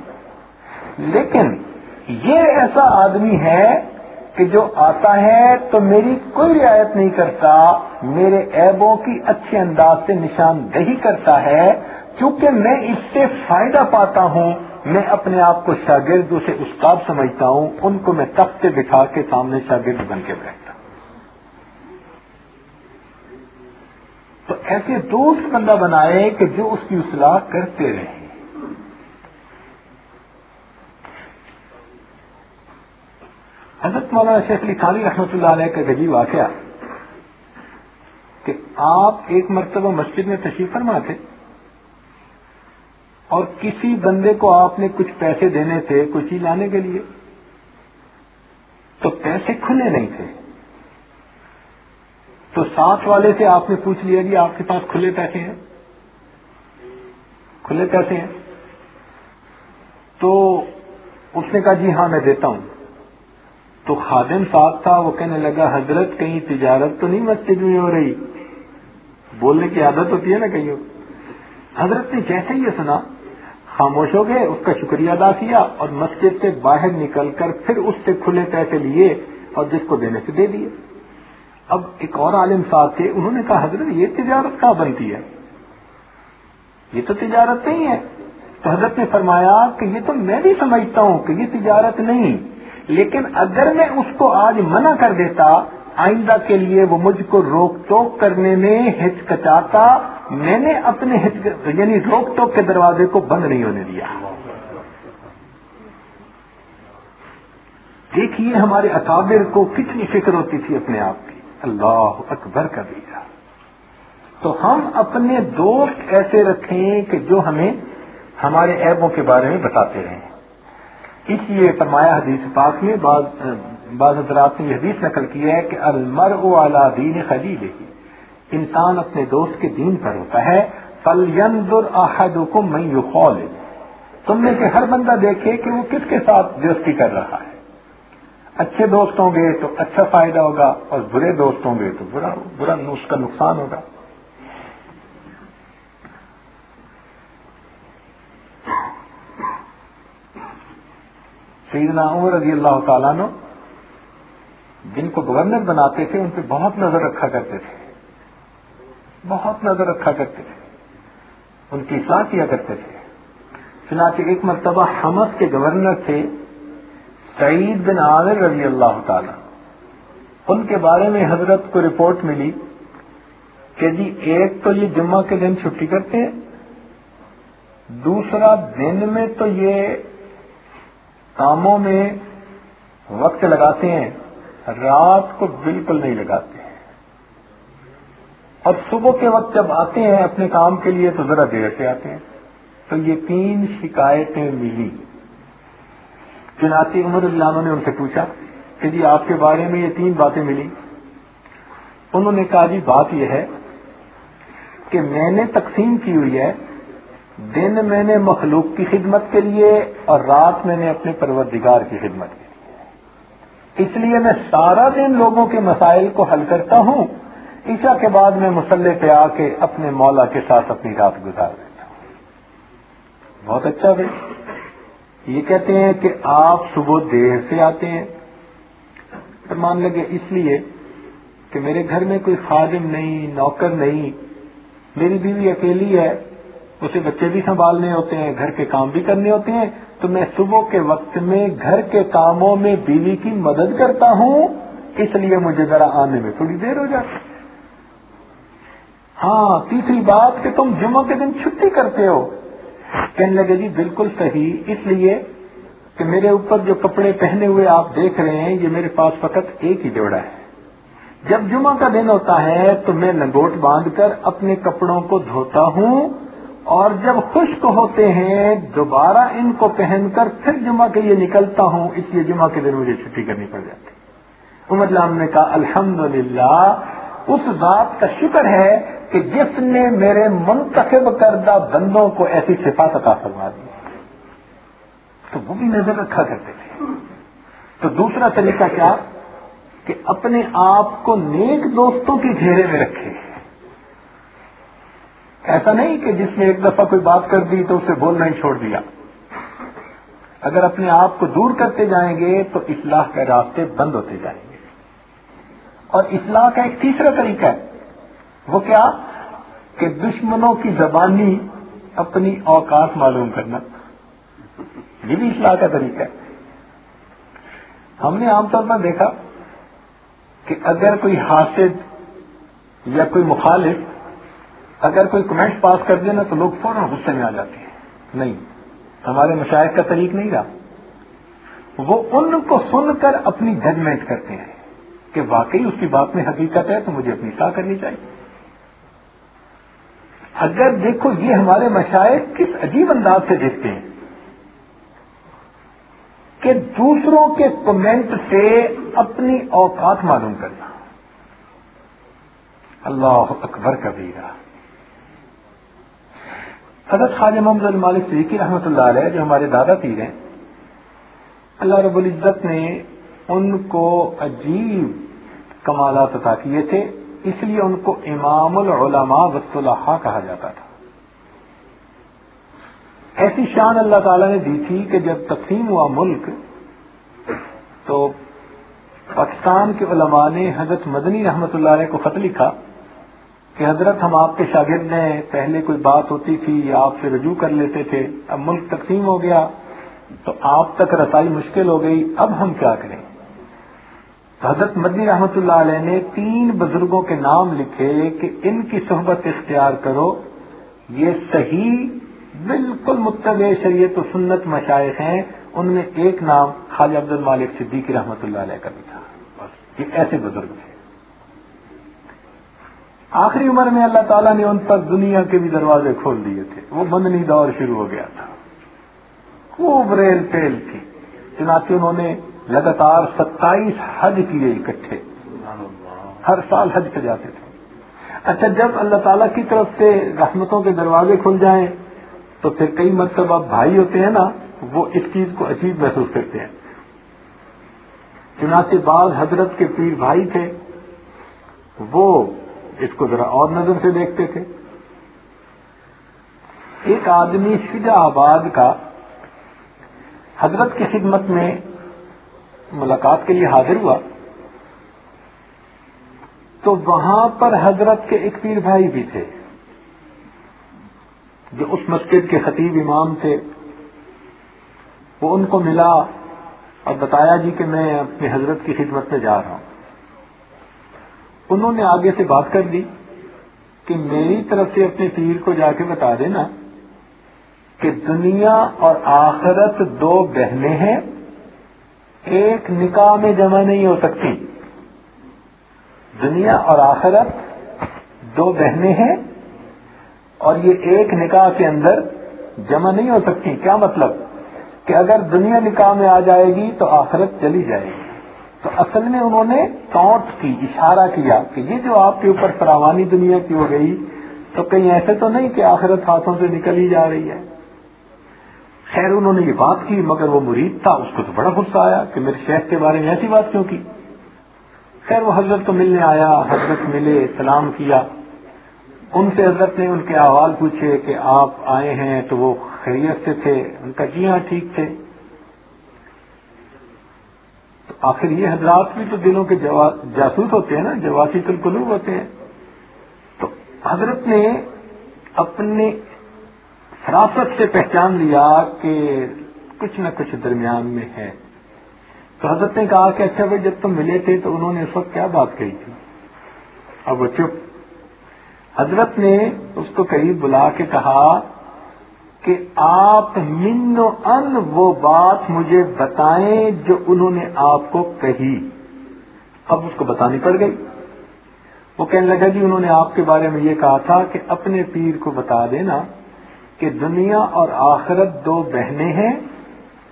لیکن یہ ایسا آدمی ہے کہ جو آتا ہے تو میری کوئی رعایت نہیں کرتا، میرے عیبوں کی اچھے انداز سے نشاندہی کرتا ہے کیونکہ میں اس سے فائدہ پاتا ہوں، میں اپنے آپ کو شاگرد سے استاد سمجھتا ہوں، ان کو میں تخت سے بٹھا کے سامنے شاگرد بن کے بیٹھتا ہوں۔ تو ایسے دوست بندہ بنائے کہ جو اس کی اصلاح کرتے رہیں حضرت مولانا شیخ علی خانی رحمۃ اللہ علیہ کا غریب واقعہ کہ آپ ایک مرتبہ مسجد میں تشریف فرما تھے اور کسی بندے کو آپ نے کچھ پیسے دینے تھے، کچھ چیز لانے کے لیے، تو پیسے کھلے نہیں تھے۔ تو ساتھ والے سے آپ نے پوچھ لیا جی آپ کے پاس کھلے پیسے ہیں؟ کھلے پیسے ہیں؟ تو اس نے کہا جی ہاں میں دیتا ہوں۔ تو خادم صاحب تھا، وہ کہنے لگا، حضرت کہیں تجارت تو نہیں مسجد میں ہو رہی؟ بولنے کی عادت ہوتی ہے نا کہیں؟ حضرت نے جیسے ہی یہ سنا، خاموش ہو گئے، اس کا شکریہ ادا کیا اور مسجد سے باہر نکل کر پھر اس سے کھلے پیسے لیے اور جس کو دینے سے دے دیے۔ اب ایک اور عالم صاحب تھے، انہوں نے کہا، حضرت، یہ تجارت کہاں بنتی ہے؟ یہ تو تجارت نہیں ہے۔ تو حضرت نے فرمایا کہ یہ تو میں بھی سمجھتا ہوں کہ یہ تجارت نہیں۔ لیکن اگر میں اس کو آج منع کر دیتا، آئندہ کے لیے وہ مجھ کو روک ٹوک کرنے میں ہچکچاتا، میں نے اپنے یعنی روک ٹوک کے دروازے کو بند نہیں ہونے دیا۔ دیکھیے ہمارے اکابر کو کتنی فکر ہوتی تھی اپنے آپ کی۔ اللہ اکبر کا دیا تو ہم اپنے دوست ایسے رکھیں کہ جو ہمیں، ہمارے ایبوں کے بارے میں بتاتے رہیں۔ اس لیے فرمایا حدیث پاک میں بعض بعض حضرات نے یہ حدیث نقل کیا ہے کہ المر والا دین خلیل ہی انسان اپنے دوست کے دین پر ہوتا ہے، فلینظر احدکم من یخول تم میں سے ہر بندہ دیکھے کہ وہ کس کے ساتھ دوستی کر رہا ہے۔ اچھے دوست ہوں گے تو اچھا فائدہ ہوگا اور برے دوست ہوں گے تو برا برا اس کا نقصان ہوگا۔ سیدنا عمر رضی اللہ تعالیٰ نے جن کو گورنر بناتے تھے، ان پہ بہت نظر رکھا کرتے تھے۔ بہت نظر رکھا کرتے تھے۔ ان کی اصلاح کیا کرتے تھے۔ چنانچہ ایک مرتبہ حمد کے گورنر تھے سعید بن عامر رضی اللہ تعالی۔ ان کے بارے میں حضرت کو رپورٹ ملی کہ جی ایک تو یہ جمعہ کے دن چھٹی کرتے ہیں، دوسرا دن میں تو یہ کاموں میں وقت لگاتے ہیں، رات کو بالکل نہیں لگاتے ہیں۔ اور صبح کے وقت جب آتے ہیں اپنے کام کے لیے تو ذرا دیر سے آتے ہیں۔ تو یہ تین شکایتیں ملی۔ چناتی عمر اللہ نے ان سے پوچھا کہ جی آپ کے بارے میں یہ تین باتیں ملی۔ انہوں نے کہا جی بات یہ ہے کہ میں نے تقسیم کی ہوئی ہے دن میں نے مخلوق کی خدمت کے لیے اور رات میں نے اپنے پروردگار کی خدمت کی اس لیے میں سارا دن لوگوں کے مسائل کو حل کرتا ہوں۔ عشاء کے بعد میں مسلح پہ آ کے اپنے مولا کے ساتھ اپنی رات گزار دیتا ہوں۔ بہت اچھا بھائی۔ یہ کہتے ہیں کہ آپ صبح دیر سے آتے ہیں۔ مان لگے، اس لیے کہ میرے گھر میں کوئی خادم نہیں، نوکر نہیں، میری بیوی اکیلی ہے۔ اسے بچے بھی سنبھالنے ہوتے ہیں، گھر کے کام بھی کرنے ہوتے ہیں۔ تو میں صبح کے وقت میں گھر کے کاموں میں بیوی کی مدد کرتا ہوں، اس لیے مجھے ذرا آنے میں تھوڑی دیر ہو جاتی۔ ہاں تیسری بات کہ تم جمعہ کے دن چھٹی کرتے ہو۔ کہنے لگے جی بالکل صحیح۔ اس لیے کہ میرے اوپر جو کپڑے پہنے ہوئے آپ دیکھ رہے ہیں، یہ میرے پاس فقط ایک ہی جوڑا ہے۔ جب جمعہ کا دن ہوتا ہے، تو میں لنگوٹ باندھ کر اپنے کپڑوں کو دھوتا ہوں۔ اور جب خشک ہوتے ہیں، دوبارہ ان کو پہن کر پھر جمعہ کے لیے نکلتا ہوں، اس لیے جمعہ کے دن مجھے چھٹی کرنی پڑ جاتی عمر لام نے کہا الحمد اس ذات کا شکر ہے کہ جس نے میرے منتخب کردہ بندوں کو ایسی صفات عطا فرما دی۔ تو وہ بھی نظر رکھا کرتے تھے۔ تو دوسرا طریقہ کیا؟ کہ اپنے آپ کو نیک دوستوں کی گھیرے میں رکھے۔ ایسا نہیں کہ جس نے ایک دفعہ کوئی بات کر دی تو اسے بولنا ہی چھوڑ دیا۔ اگر اپنے آپ کو دور کرتے جائیں گے تو اصلاح کے راستے بند ہوتے جائیں گے۔ اور اصلاح کا ایک تیسرا طریقہ ہے۔ وہ کیا؟ کہ دشمنوں کی زبانی اپنی اوقات معلوم کرنا۔ یہ بھی اصلاح کا طریقہ ہے۔ ہم نے عام طور پر دیکھا کہ اگر کوئی حاصل یا کوئی مخالف اگر کوئی کمنٹ پاس کر دے نا تو لوگ فوراً غصے میں آ جاتے ہیں۔ نہیں، ہمارے مشاہد کا طریق نہیں رہا۔ وہ ان کو سن کر اپنی ججمنٹ کرتے ہیں کہ واقعی اس کی بات میں حقیقت ہے تو مجھے اپنی ساہ کرنی چاہیے۔ اگر دیکھو یہ ہمارے مشاہد کس عجیب انداز سے دیکھتے ہیں کہ دوسروں کے کمنٹ سے اپنی اوقات معلوم کرنا۔ اللہ اکبر کبیرہ۔ حضرت خواجہ محمد المالک صدیقی رحمۃ اللہ علیہ جو ہمارے دادا پیر ہیں، اللہ رب العزت نے ان کو عجیب کمالات عطا کیے تھے، اس لیے ان کو امام العلماء وسط اللہ کہا جاتا تھا۔ ایسی شان اللہ تعالیٰ نے دی تھی کہ جب تقسیم ہوا ملک، تو پاکستان کے علماء نے حضرت مدنی رحمت اللہ علیہ کو خط لکھا۔ کہ حضرت ہم آپ کے شاگرد ہیں پہلے کوئی بات ہوتی تھی یا آپ سے رجوع کر لیتے تھے، اب ملک تقسیم ہو گیا، تو آپ تک رسائی مشکل ہو گئی، اب ہم کیا کریں؟ حضرت مدنی رحمت اللہ علیہ نے تین بزرگوں کے نام لکھے کہ ان کی صحبت اختیار کرو، یہ صحیح، بالکل متبع شریعت و سنت مشائق ہیں۔ ان میں ایک نام خواجہ عبد المالک صدیقی رحمت اللہ علیہ کا بھی تھا۔ بس یہ ایسے بزرگ تھے۔ آخری عمر میں اللہ تعالیٰ نے ان پر دنیا کے بھی دروازے کھول دیے تھے۔ وہ بندنی دور شروع ہو گیا تھا۔ خوب ریل پیل تھی۔ چنانچہ انہوں نے لگاتار ستائیس حج کیے اکٹھے ہر سال حج پہ جاتے تھے۔ اچھا جب اللہ تعالیٰ کی طرف سے رحمتوں کے دروازے کھل جائیں، تو پھر کئی مرتبہ بھائی ہوتے ہیں نا، وہ اس چیز کو عجیب محسوس کرتے ہیں۔ چنانچہ بعض حضرت کے پیر بھائی تھے۔ وہ اس کو ذرا اور نظر سے دیکھتے تھے۔ ایک آدمی شجا آباد کا حضرت کی خدمت میں ملاقات کے لیے حاضر ہوا۔ تو وہاں پر حضرت کے ایک پیر بھائی بھی تھے، جو اس مسجد کے خطیب امام تھے۔ وہ ان کو ملا اور بتایا جی کہ میں اپنی حضرت کی خدمت میں جا رہا ہوں۔ انہوں نے آگے سے بات کر دی کہ میری طرف سے اپنے پیر کو جا کے بتا دینا کہ دنیا اور آخرت دو بہنیں ہیں، ایک نکاح میں جمع نہیں ہو سکتی۔ دنیا اور آخرت دو بہنیں ہیں اور یہ ایک نکاح کے اندر جمع نہیں ہو سکتی۔ کیا مطلب؟ کہ اگر دنیا نکاح میں آ جائے گی تو آخرت چلی جائے گی۔ تو اصل میں انہوں نے ٹونٹ کی، اشارہ کیا کہ یہ جو آپ کے اوپر فراوانی دنیا کی ہو گئی، تو کہیں ایسے تو نہیں کہ آخرت ہاتھوں سے نکل ہی جا رہی ہے؟ خیر انہوں نے یہ بات کی، مگر وہ مرید تھا، اس کو تو بڑا غصہ آیا کہ میرے شیخ کے بارے میں ایسی بات کیوں کی؟ خیر وہ حضرت کو ملنے آیا، حضرت ملے، سلام کیا۔ ان سے حضرت نے ان کے احوال پوچھے کہ آپ آئے ہیں تو وہ خیریت سے تھے، ان کا جی ہاں ٹھیک تھے۔ آخر یہ حضرات بھی تو دلوں کے جاسوس ہوتے ہیں نا، جواسی القلوب ہوتے ہیں۔ تو حضرت نے اپنے فراست سے پہچان لیا کہ کچھ نہ کچھ درمیان میں ہے۔ تو حضرت نے کہا کہ اچھا بھائی، جب تم ملے تھے تو انہوں نے اس وقت کیا بات کہی تھی؟ اب وہ چپ۔ حضرت نے اس کو قریب بلا کے کہا کہ آپ من و ان وہ بات مجھے بتائیں جو انہوں نے آپ کو کہی۔ اب اس کو بتانی پڑ گئی۔ وہ کہنے لگا جی انہوں نے آپ کے بارے میں یہ کہا تھا کہ اپنے پیر کو بتا دینا کہ دنیا اور آخرت دو بہنیں ہیں۔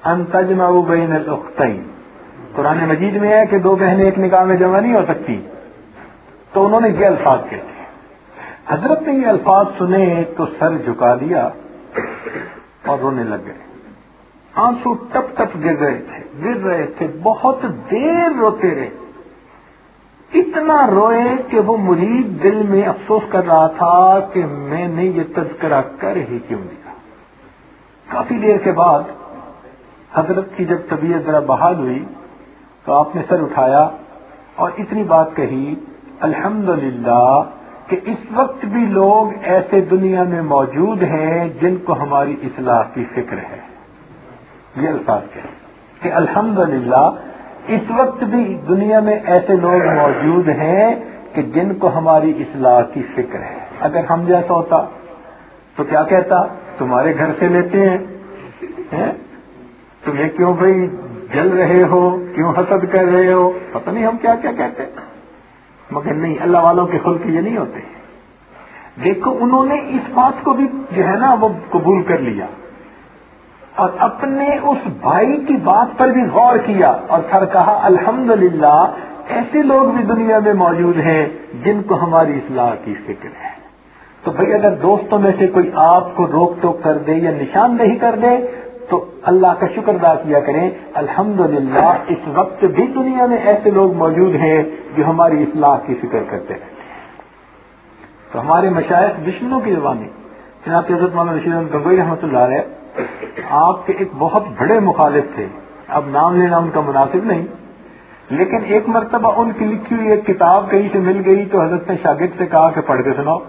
انتجما بین الختین قرآن مجید میں ہے کہ دو بہنیں ایک نکاح میں جمع نہیں ہو سکتی۔ تو انہوں نے یہ الفاظ کہتے حضرت نے یہ الفاظ سنے تو سر جھکا دیا اور رونے لگ گئے۔ آنسو ٹپ ٹپ گر رہے تھے، گر رہے تھے، بہت دیر روتے رہے۔ اتنا روئے کہ وہ مرید دل میں افسوس کر رہا تھا کہ میں نے یہ تذکرہ کر ہی کیوں دیا۔ کافی دیر کے بعد حضرت کی جب طبیعت ذرا بحال ہوئی تو آپ نے سر اٹھایا اور اتنی بات کہی الحمد کہ اس وقت بھی لوگ ایسے دنیا میں موجود ہیں جن کو ہماری اصلاح کی فکر ہے۔ یہ الفاظ کیا کہ الحمد اس وقت بھی دنیا میں ایسے لوگ موجود ہیں کہ جن کو ہماری اصلاح کی فکر ہے۔ اگر ہم جیسا ہوتا، تو کیا کہتا؟ تمہارے گھر سے لیتے ہیں۔ تمہیں کیوں بھائی جل رہے ہو؟ کیوں حسد کر رہے ہو؟ پتہ نہیں ہم کیا کیا کہتے۔ ہیں مگر نہیں، اللہ والوں کے خلق یہ نہیں ہوتے۔ دیکھو، انہوں نے اس بات کو بھی جو ہے نا، وہ قبول کر لیا۔ اور اپنے اس بھائی کی بات پر بھی غور کیا اور پھر کہا الحمد ایسے لوگ بھی دنیا میں موجود ہیں جن کو ہماری اصلاح کی فکر ہے۔ تو بھائی، اگر دوستوں میں سے کوئی آپ کو روک ٹوک کر دے یا نشان نہیں کر دے تو اللہ کا شکر ادا کیا کریں۔ الحمد اس وقت بھی دنیا میں ایسے لوگ موجود ہیں جو ہماری اصلاح کی فکر کرتے رہتے ہیں۔ تو ہمارے مشاعر دشمنوں کی زبانی جناب حضرت مولانا رشید گنگوئی رحمۃ اللہ علیہ، آپ کے ایک بہت بڑے مخالف تھے۔ اب نام لینا ان کا مناسب نہیں، لیکن ایک مرتبہ ان کی لکھی ہوئی ایک کتاب کہیں سے مل گئی تو حضرت نے شاگرد سے کہا کہ پڑھ کے سناؤ۔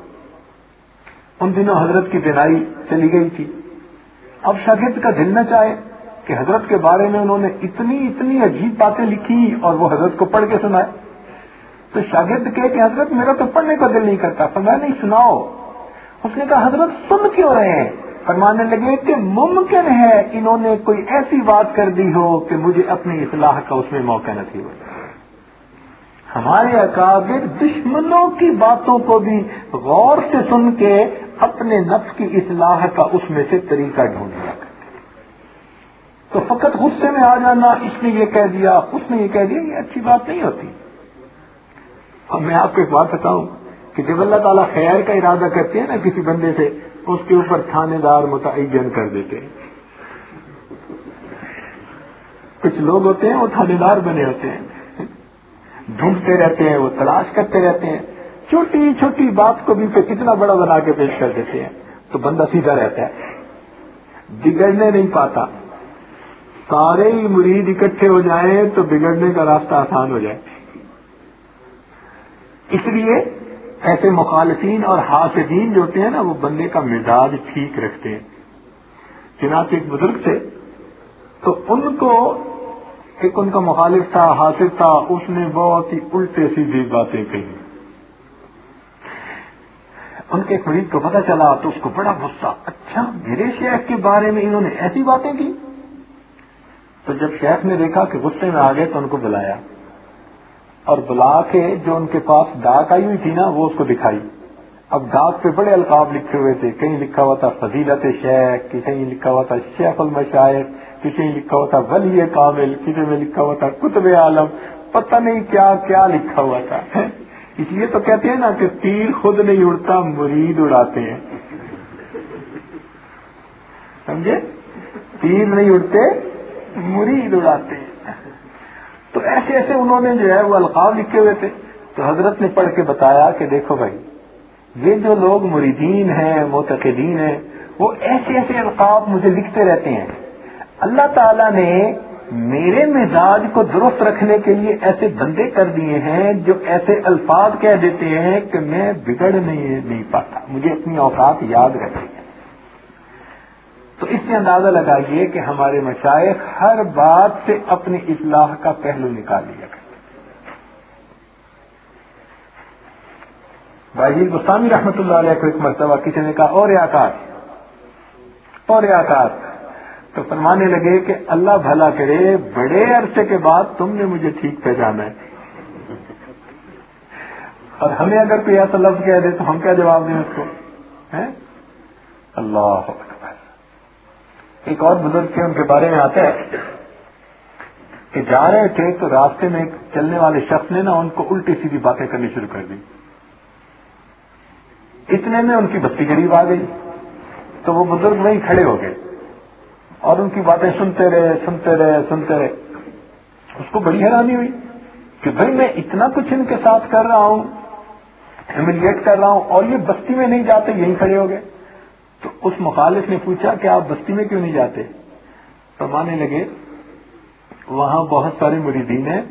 ان دنوں حضرت کی بینائی چلی گئی تھی۔ اب شاگرد کا دل نہ چاہے کہ حضرت کے بارے میں انہوں نے اتنی اتنی عجیب باتیں لکھی اور وہ حضرت کو پڑھ کے سنائے۔ تو شاگرد کہ حضرت میرا تو پڑھنے کا دل نہیں کرتا۔ فرمایا، نہیں سناؤ۔ اس نے کہا، حضرت سن کیوں رہے ہیں؟ فرمانے لگے کہ ممکن ہے انہوں نے کوئی ایسی بات کر دی ہو کہ مجھے اپنی اصلاح کا اس میں موقع نصیب ہو جائے۔ ہمارے اکابر دشمنوں کی باتوں کو بھی غور سے سن کے اپنے نفس کی اصلاح کا اس میں سے طریقہ ڈھونڈ لیا کرتے تو فقط غصے میں آ جانا اس نے یہ کہہ دیا، اس نے یہ کہہ دیا، یہ اچھی بات نہیں ہوتی۔ اب میں آپ کو ایک بات بتاؤں کہ جب اللہ تعالیٰ خیر کا ارادہ کرتے ہیں نا کسی بندے سے، اس کے اوپر تھانے دار متعین کر دیتے ہیں۔ کچھ لوگ ہوتے ہیں، وہ تھانے دار بنے ہوتے ہیں۔ ڈھونڈتے رہتے ہیں، وہ تلاش کرتے رہتے ہیں۔ چھوٹی چھوٹی بات کو بھی کتنا بڑا بنا کے پیش کر دیتے ہیں۔ تو بندہ سیدھا رہتا ہے۔ بگڑنے نہیں پاتا۔ سارے ہی مرید اکٹھے ہو جائیں تو بگڑنے کا راستہ آسان ہو جائے۔ اس لیے ایسے مخالفین اور حاسدین جو ہوتے ہیں نا، وہ بندے کا مزاج ٹھیک رکھتے ہیں۔ چنانچہ ایک بزرگ تھے، تو ان کو ایک ان کا مخالف تھا، حاصل تھا، اس نے بہت ہی الٹے سیدھی باتیں کہی ان کے ایک مرید کو پتا چلا تو اس کو بڑا غصہ۔ اچھا میرے شیخ کے بارے میں انہوں نے ایسی باتیں کی تو جب شیخ نے دیکھا کہ غصے میں آ گئے تو ان کو بلایا۔ اور بلا کے جو ان کے پاس ڈاک آئی ہوئی تھی نا، وہ اس کو دکھائی۔ اب ڈاک پہ بڑے القاب لکھے ہوئے تھے۔ کہیں لکھا ہوا تھا فضیلت شیخ، کہیں لکھا ہوا تھا شیخ المشائق کسی لکھا ہوا تھا ولی کامل، کسی میں لکھا ہوا تھا کتب عالم، پتہ نہیں کیا کیا لکھا ہوا تھا۔ اس لیے تو کہتے ہیں نا کہ تیر خود نہیں اڑتا، مرید اڑاتے ہیں۔ سمجھے؟ تیر نہیں اڑتے، مرید اڑاتے ہیں۔ تو ایسے ایسے انہوں نے جو ہے وہ القاب لکھے ہوئے تھے۔ تو حضرت نے پڑھ کے بتایا کہ دیکھو بھائی، یہ جو لوگ مریدین ہیں متقدین ہیں، وہ ایسے ایسے القاب مجھے لکھتے رہتے ہیں۔ اللہ تعالیٰ نے میرے مزاج کو درست رکھنے کے لیے ایسے بندے کر دیے ہیں جو ایسے الفاظ کہہ دیتے ہیں کہ میں بگڑ نہیں نہیں پاتا۔ مجھے اپنی اوقات یاد رکھنی ہے۔ تو اس سے اندازہ لگائیے کہ ہمارے مشائق ہر بات سے اپنی اصلاح کا پہلو نکال لیا کرتے بھائی گسامی رحمت اللہ علیہ کو ایک مرتبہ کسی نے کہا، اور آکار اور آکار؟ تو فرمانے لگے کہ اللہ بھلا کرے، بڑے عرصے کے بعد تم نے مجھے ٹھیک پہچانا ہے۔ اور ہمیں اگر کوئی ایسا لفظ کہہ دے تو ہم کیا جواب دیں اس کو؟ اللہ ایک اور بزرگ کے ان کے بارے میں آتا ہے کہ جا رہے تھے تو راستے میں چلنے والے شخص نے نا ان کو الٹی سیدھی باتیں کرنی شروع کر دی۔ اتنے میں ان کی بستی قریب آ گئی۔ تو وہ بزرگ وہیں کھڑے ہو گئے۔ اور ان کی باتیں سنتے رہے سنتے رہے سنتے رہے۔ اس کو بڑی حیرانی ہوئی کہ بھائی میں اتنا کچھ ان کے ساتھ کر رہا ہوں ہیملیٹ کر رہا ہوں اور یہ بستی میں نہیں جاتے، یہیں کھڑے ہو گئے۔ تو اس مخالف نے پوچھا کہ آپ بستی میں کیوں نہیں جاتے؟ تو مانے لگے، وہاں بہت سارے مریدین ہیں،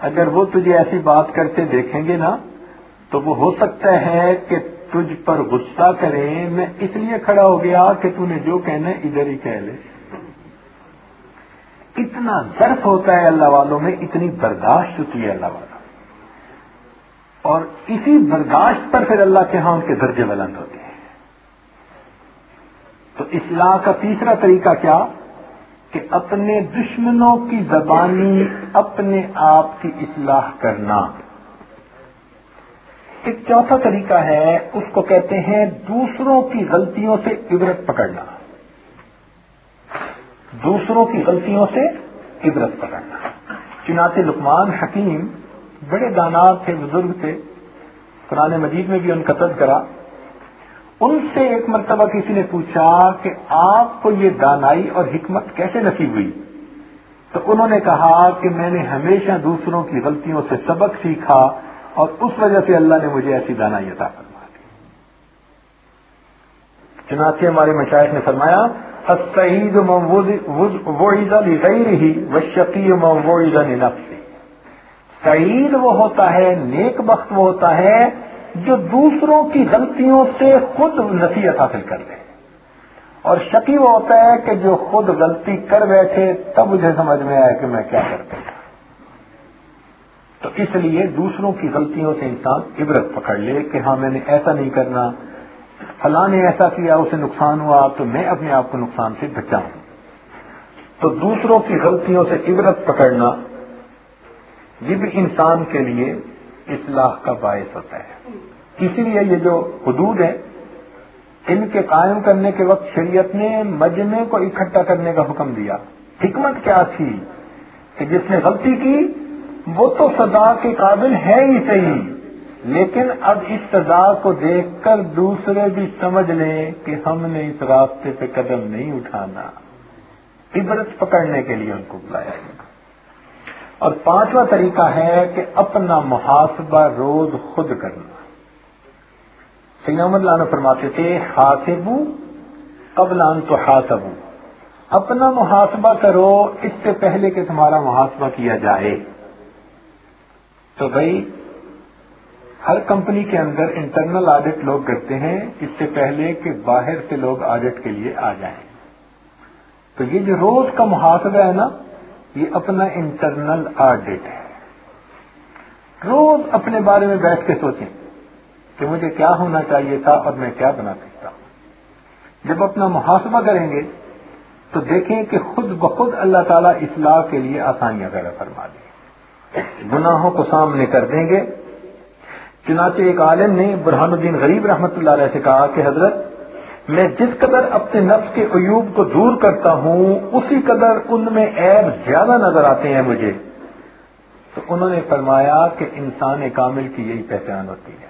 اگر وہ تجھے ایسی بات کرتے دیکھیں گے نا، تو وہ ہو سکتا ہے کہ تجھ پر غصہ کریں، میں اس لیے کھڑا ہو گیا کہ تو نے جو کہنا ہے ادھر ہی کہہ لے۔ اتنا ظرف ہوتا ہے اللہ والوں میں، اتنی برداشت ہوتی ہے اللہ والا اور اسی برداشت پر پھر اللہ کے ہاں ان کے درجے بلند ہوتے ہیں۔ تو اصلاح کا تیسرا طریقہ کیا؟ کہ اپنے دشمنوں کی زبانی، اپنے آپ کی اصلاح کرنا۔ ایک چوتھا طریقہ ہے، اس کو کہتے ہیں دوسروں کی غلطیوں سے عبرت پکڑنا۔ دوسروں کی غلطیوں سے عبرت پکڑنا۔ چنانچہ لکمان حکیم بڑے دانات تھے، بزرگ تھے۔ قرآن مجید میں بھی ان کا تذکرہ۔ ان سے ایک مرتبہ کسی نے پوچھا کہ آپ کو یہ دانائی اور حکمت کیسے نصیب ہوئی؟ تو انہوں نے کہا کہ میں نے ہمیشہ دوسروں کی غلطیوں سے سبق سیکھا اور اس وجہ سے اللہ نے مجھے ایسی دانائی عطا فرما دی۔ چنانچہ ہمارے مشاعر نے فرمایا سعید ہی و شقی نفسی سعید وہ ہوتا ہے، نیک بخت وہ ہوتا ہے جو دوسروں کی غلطیوں سے خود نصیحت حاصل کر لے. اور شکی وہ ہوتا ہے کہ جو خود غلطی کر بیٹھے تب مجھے سمجھ میں آیا کہ میں کیا کرتا تو اس لیے دوسروں کی غلطیوں سے انسان عبرت پکڑ لے کہ ہاں میں نے ایسا نہیں کرنا فلاں نے ایسا کیا، اسے نقصان ہوا، تو میں اپنے آپ کو نقصان سے بچاؤں۔ تو دوسروں کی غلطیوں سے عبرت پکڑنا یہ بھی انسان کے لیے اصلاح کا باعث ہوتا ہے۔ اسی لیے یہ جو حدود ہیں، ان کے قائم کرنے کے وقت شریعت نے مجمے کو اکٹھا کرنے کا حکم دیا۔ حکمت کیا تھی کہ جس نے غلطی کی، وہ تو سزا کے قابل ہے ہی صحیح۔ لیکن اب اس سزا کو دیکھ کر دوسرے بھی سمجھ لیں کہ ہم نے اس راستے پہ قدم نہیں اٹھانا۔ عبرت پکڑنے کے لیے ان کو بلایا گیا۔ اور پانچواں طریقہ ہے کہ اپنا محاسبہ روز خود کرنا۔ اللہ نے فرماتے تھے حاصبو قبل ان تو حاصبو اپنا محاسبہ کرو، اس سے پہلے کہ تمہارا محاسبہ کیا جائے۔ تو بھائی ہر کمپنی کے اندر انٹرنل آڈٹ لوگ کرتے ہیں، اس سے پہلے کہ باہر سے لوگ آڈٹ کے لیے آ جائیں۔ تو یہ جو روز کا محاسبہ ہے نا، یہ اپنا انٹرنل آڈٹ ہے۔ روز اپنے بارے میں بیٹھ کے سوچیں کہ مجھے کیا ہونا چاہیے تھا اور میں کیا بنا سکتا ہوں۔ جب اپنا محاسبہ کریں گے تو دیکھیں کہ خود بخود اللہ تعالیٰ اصلاح کے لیے آسانیاں پیدا فرما دیں۔ گناہوں کو سامنے کر دیں گے۔ چنانچہ ایک عالم نے برہان الدین غریب رحمت اللہ علیہ سے کہا کہ حضرت، میں جس قدر اپنے نفس کے عیوب کو دور کرتا ہوں، اسی قدر ان میں عیب زیادہ نظر آتے ہیں مجھے۔ تو انہوں نے فرمایا کہ انسان کامل کی یہی پہچان ہوتی ہے۔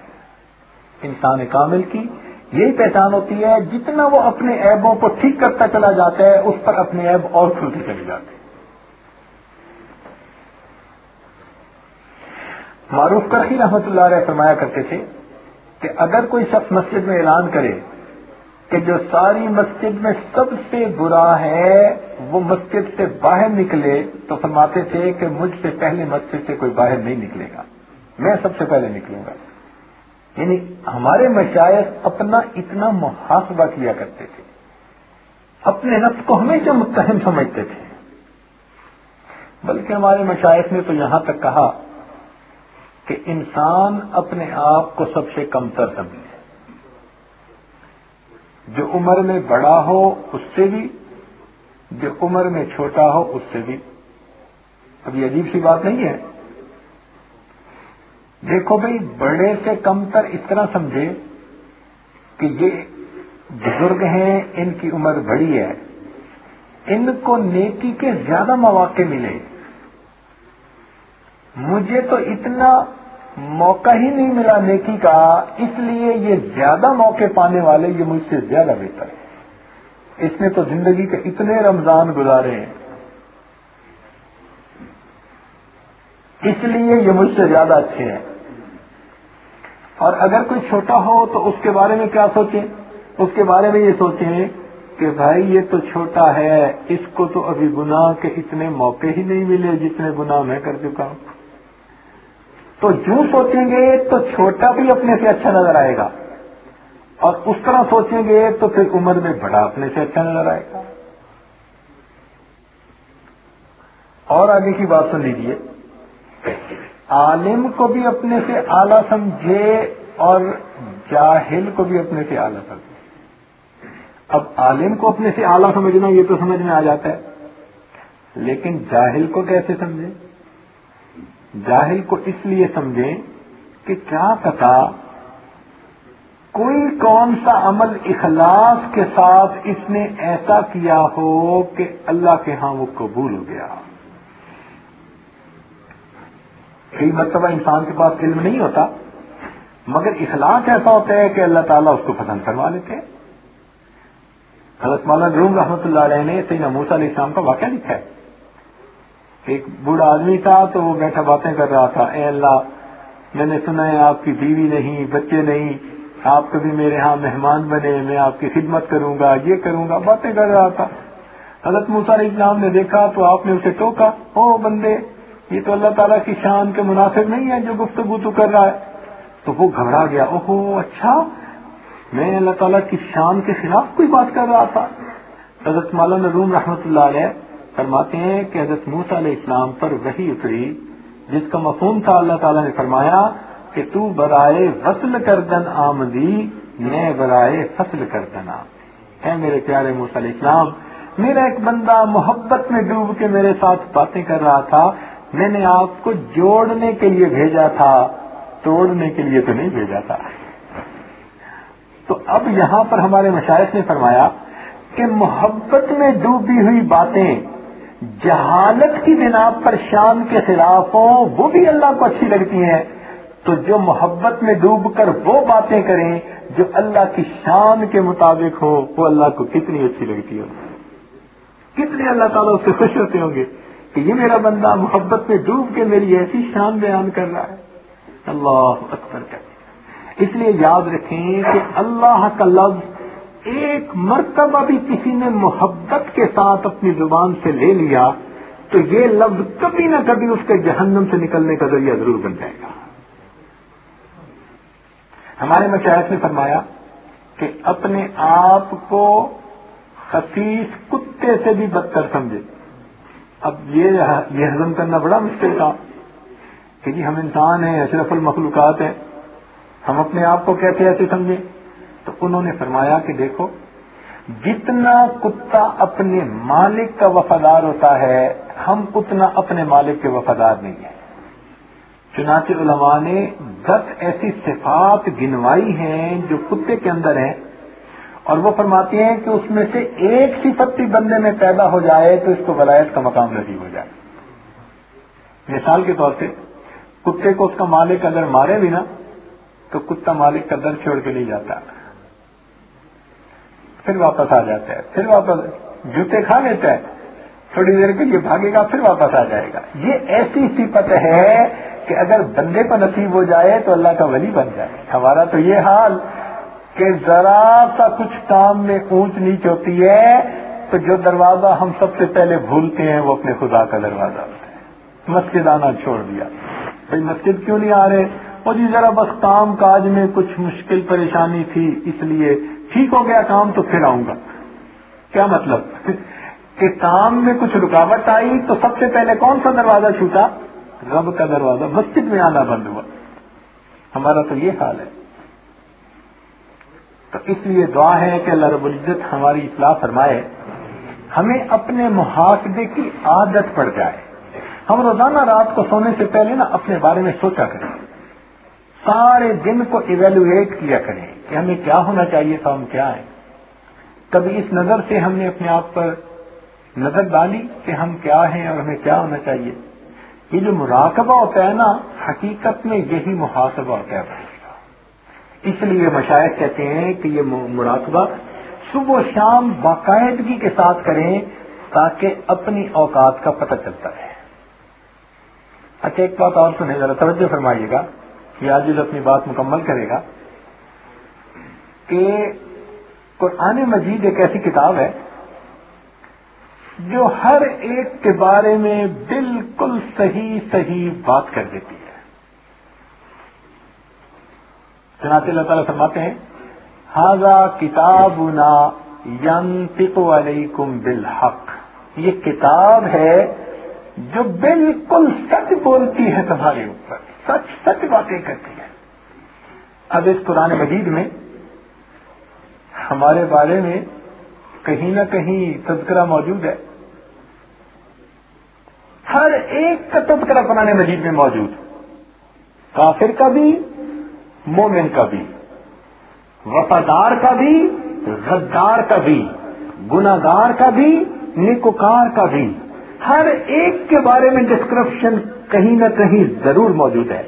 انسان کامل کی یہی پہچان ہوتی ہے، جتنا وہ اپنے عیبوں کو ٹھیک کرتا چلا جاتا ہے، اس پر اپنے عیب اور کھلتے چلے جاتے ہیں۔ معروف کرخی رحمت اللہ علیہ فرمایا کرتے تھے کہ اگر کوئی شخص مسجد میں اعلان کرے کہ جو ساری مسجد میں سب سے برا ہے وہ مسجد سے باہر نکلے تو فرماتے تھے کہ مجھ سے پہلے مسجد سے کوئی باہر نہیں نکلے گا۔ میں سب سے پہلے نکلوں گا۔ یعنی ہمارے مشاعر اپنا اتنا محاسبہ کیا کرتے تھے۔ اپنے نفس کو ہمیشہ متہم سمجھتے تھے۔ بلکہ ہمارے مشاعر نے تو یہاں تک کہا کہ انسان اپنے آپ کو سب سے کمتر سمجھے۔ جو عمر میں بڑا ہو اس سے بھی، جو عمر میں چھوٹا ہو اس سے بھی۔ اب یہ عجیب سی بات نہیں ہے۔ دیکھو بھائی، بڑے سے کم تر اس طرح سمجھے کہ یہ بزرگ ہیں، ان کی عمر بڑی ہے۔ ان کو نیکی کے زیادہ مواقع ملے۔ مجھے تو اتنا موقع ہی نہیں ملا نیکی کا، اس لیے یہ زیادہ موقع پانے والے یہ مجھ سے زیادہ بہتر ہے اس نے تو زندگی کے اتنے رمضان گزارے ہیں۔ اس لیے یہ مجھ سے زیادہ اچھے ہیں۔ اور اگر کوئی چھوٹا ہو تو اس کے بارے میں کیا سوچیں؟ اس کے بارے میں یہ سوچیں کہ بھائی یہ تو چھوٹا ہے، اس کو تو ابھی گناہ کے اتنے موقع ہی نہیں ملے جتنے گناہ میں کر چکا ہوں۔ تو جو سوچیں گے تو چھوٹا بھی اپنے سے اچھا نظر آئے گا۔ اور اس طرح سوچیں گے تو پھر عمر میں بڑا اپنے سے اچھا نظر آئے گا۔ اور آگے کی بات سن لیجیے عالم کو بھی اپنے سے اعلیٰ سمجھے اور جاہل کو بھی اپنے سے اعلیٰ سمجھے۔ اب عالم کو اپنے سے اعلیٰ سمجھنا یہ تو سمجھ میں آ جاتا ہے، لیکن جاہل کو کیسے سمجھے؟ جاہل کو اس لیے سمجھیں کہ کیا پتا کوئی کون سا عمل اخلاص کے ساتھ اس نے ایسا کیا ہو کہ اللہ کے ہاں وہ قبول ہو گیا۔ کئی مرتبہ انسان کے پاس علم نہیں ہوتا، مگر اخلاق ایسا ہوتا ہے کہ اللہ تعالیٰ اس کو پسند کروا لیتے ہیں۔ حضرت مولانا روم رحمۃ اللہ علیہ نے سینا موسا علیہ السلام کا واقعہ لکھا ہے۔ ایک بوڑھا آدمی تھا تو وہ بیٹھا باتیں کر رہا تھا، اے اللہ، میں نے سنا ہے آپ کی بیوی نہیں، بچے نہیں، آپ کبھی میرے ہاں مہمان بنے، میں آپ کی خدمت کروں گا، یہ کروں گا، باتیں کر رہا تھا۔ حضرت موسا علیہ السلام نے دیکھا تو آپ نے اسے ٹوکا، او بندے، یہ تو اللہ تعالیٰ کی شان کے مناسب نہیں ہے جو گفتگو تو کر رہا ہے۔ تو وہ گھبرا گیا، اوہو اچھا میں اللہ تعالیٰ کی شان کے خلاف کوئی بات کر رہا تھا۔ حضرت مولانا روم رحمۃ اللہ علیہ فرماتے ہیں کہ حضرت موسا علیہ السلام پر وہی اتری، جس کا مفہوم تھا اللہ تعالیٰ نے فرمایا کہ تو برائے وصل کردن آمدی، میں برائے فصل کردن آمدی۔ ہے میرے پیارے موسا علیہ السلام، میرا ایک بندہ محبت میں ڈوب کے میرے ساتھ باتیں کر رہا تھا، میں نے آپ کو جوڑنے کے لیے بھیجا تھا، توڑنے کے لیے تو نہیں بھیجا تھا۔ تو اب یہاں پر ہمارے مشاعر نے فرمایا کہ محبت میں ڈوبی ہوئی باتیں جہالت کی بنا پر شان کے خلاف ہوں، وہ بھی اللہ کو اچھی لگتی ہیں۔ تو جو محبت میں ڈوب کر وہ باتیں کریں جو اللہ کی شان کے مطابق ہو وہ اللہ کو کتنی اچھی لگتی ہو کتنے اللہ تعالیٰ اس سے خوش ہوتے ہوں گے کہ یہ میرا بندہ محبت میں ڈوب کے میری ایسی شان بیان کر رہا ہے۔ اللہ اکبر کر اس لیے یاد رکھیں کہ اللہ کا لفظ ایک مرتبہ بھی کسی نے محبت کے ساتھ اپنی زبان سے لے لیا، تو یہ لفظ کبھی نہ کبھی اس کے جہنم سے نکلنے کا ذریعہ ضرور بن جائے گا۔ ہمارے مشاہد نے فرمایا کہ اپنے آپ کو خفیف کتے سے بھی بدتر سمجھے۔ اب یہ یہ ہضم کرنا بڑا مشکل تھا۔ کہ جی ہم انسان ہیں، اشرف المخلوقات ہیں، ہم اپنے آپ کو کیسے ایسے سمجھیں؟ تو انہوں نے فرمایا کہ دیکھو، جتنا کتا اپنے مالک کا وفادار ہوتا ہے، ہم اتنا اپنے مالک کے وفادار نہیں ہیں۔ چنانچہ علماء نے دس ایسی صفات گنوائی ہیں جو کتے کے اندر ہیں، اور وہ فرماتی ہیں کہ اس میں سے ایک صفت بھی بندے میں پیدا ہو جائے تو اس کو ولایت کا مقام نصیب ہو جائے۔ مثال کے طور پہ، کتے کو اس کا مالک اگر مارے بھی نا، تو کتا مالک کا در چھوڑ کے نہیں جاتا۔ پھر واپس آ جاتا ہے۔ پھر واپس جوتے کھا لیتا ہے۔ تھوڑی دیر کے لیے بھاگے گا، پھر واپس آ جائے گا۔ یہ ایسی صفت ہے کہ اگر بندے کو نصیب ہو جائے تو اللہ کا ولی بن جائے۔ ہمارا تو یہ حال کہ ذرا سا کچھ کام میں اونچ نیچ ہوتی ہے تو جو دروازہ ہم سب سے پہلے بھولتے ہیں، وہ اپنے خدا کا دروازہ ہوتا ہے۔ مسجد آنا چھوڑ دیا۔ بھائی مسجد کیوں نہیں آ رہے؟ اور جی ذرا بس کام کاج میں کچھ مشکل پریشانی تھی، اس لیے ٹھیک ہو گیا کام تو پھر آؤں گا۔ کیا مطلب؟ کہ کام میں کچھ رکاوٹ آئی تو سب سے پہلے کون سا دروازہ چھوٹا؟ رب کا دروازہ۔ مسجد میں آنا بند ہوا۔ ہمارا تو یہ حال ہے۔ تو اس لیے دعا ہے کہ اللہ رب العزت ہماری اصلاح فرمائے۔ ہمیں اپنے محاسبے کی عادت پڑ جائے۔ ہم روزانہ رات کو سونے سے پہلے نا اپنے بارے میں سوچا کریں۔ سارے دن کو ایویلویٹ کیا کریں۔ کہ ہمیں کیا ہونا چاہیے تھا، ہم کیا ہیں؟ کبھی اس نظر سے ہم نے اپنے آپ پر نظر ڈالی کہ ہم کیا ہیں اور ہمیں کیا ہونا چاہیے؟ یہ جو مراقبہ ہوتا ہے نا، حقیقت میں یہی محاسبہ ہوتا ہے۔ اس لیے مشاہد کہتے ہیں کہ یہ مراقبہ صبح و شام باقاعدگی کے ساتھ کریں تاکہ اپنی اوقات کا پتہ چلتا رہے۔ اچھا ایک بات اور سنیں، ذرا توجہ فرمائیے گا کہ آج اپنی بات مکمل کرے گا کہ قرآن مجید ایک ایسی کتاب ہے جو ہر ایک کے بارے میں بالکل صحیح صحیح بات کر دیتی ہے۔ چنانچہ اللہ تعالیٰ فرماتے ہیں ہاضا کتاب نا یم علیکم بالحق یہ کتاب ہے جو بالکل سچ بولتی ہے تمہارے اوپر، سچ سچ باتیں کرتی ہے۔ اب اس قرآن مجید میں ہمارے بارے میں کہیں نہ کہیں تذکرہ موجود ہے۔ ہر ایک کا تذکرہ قرآن مجید میں موجود۔ کافر کا بھی، مومن کا بھی۔ وفادار کا بھی، غدار کا بھی۔ گناگار کا بھی نکوکار کا بھی۔ ہر ایک کے بارے میں ڈسکرپشن کہیں نہ کہیں ضرور موجود ہے۔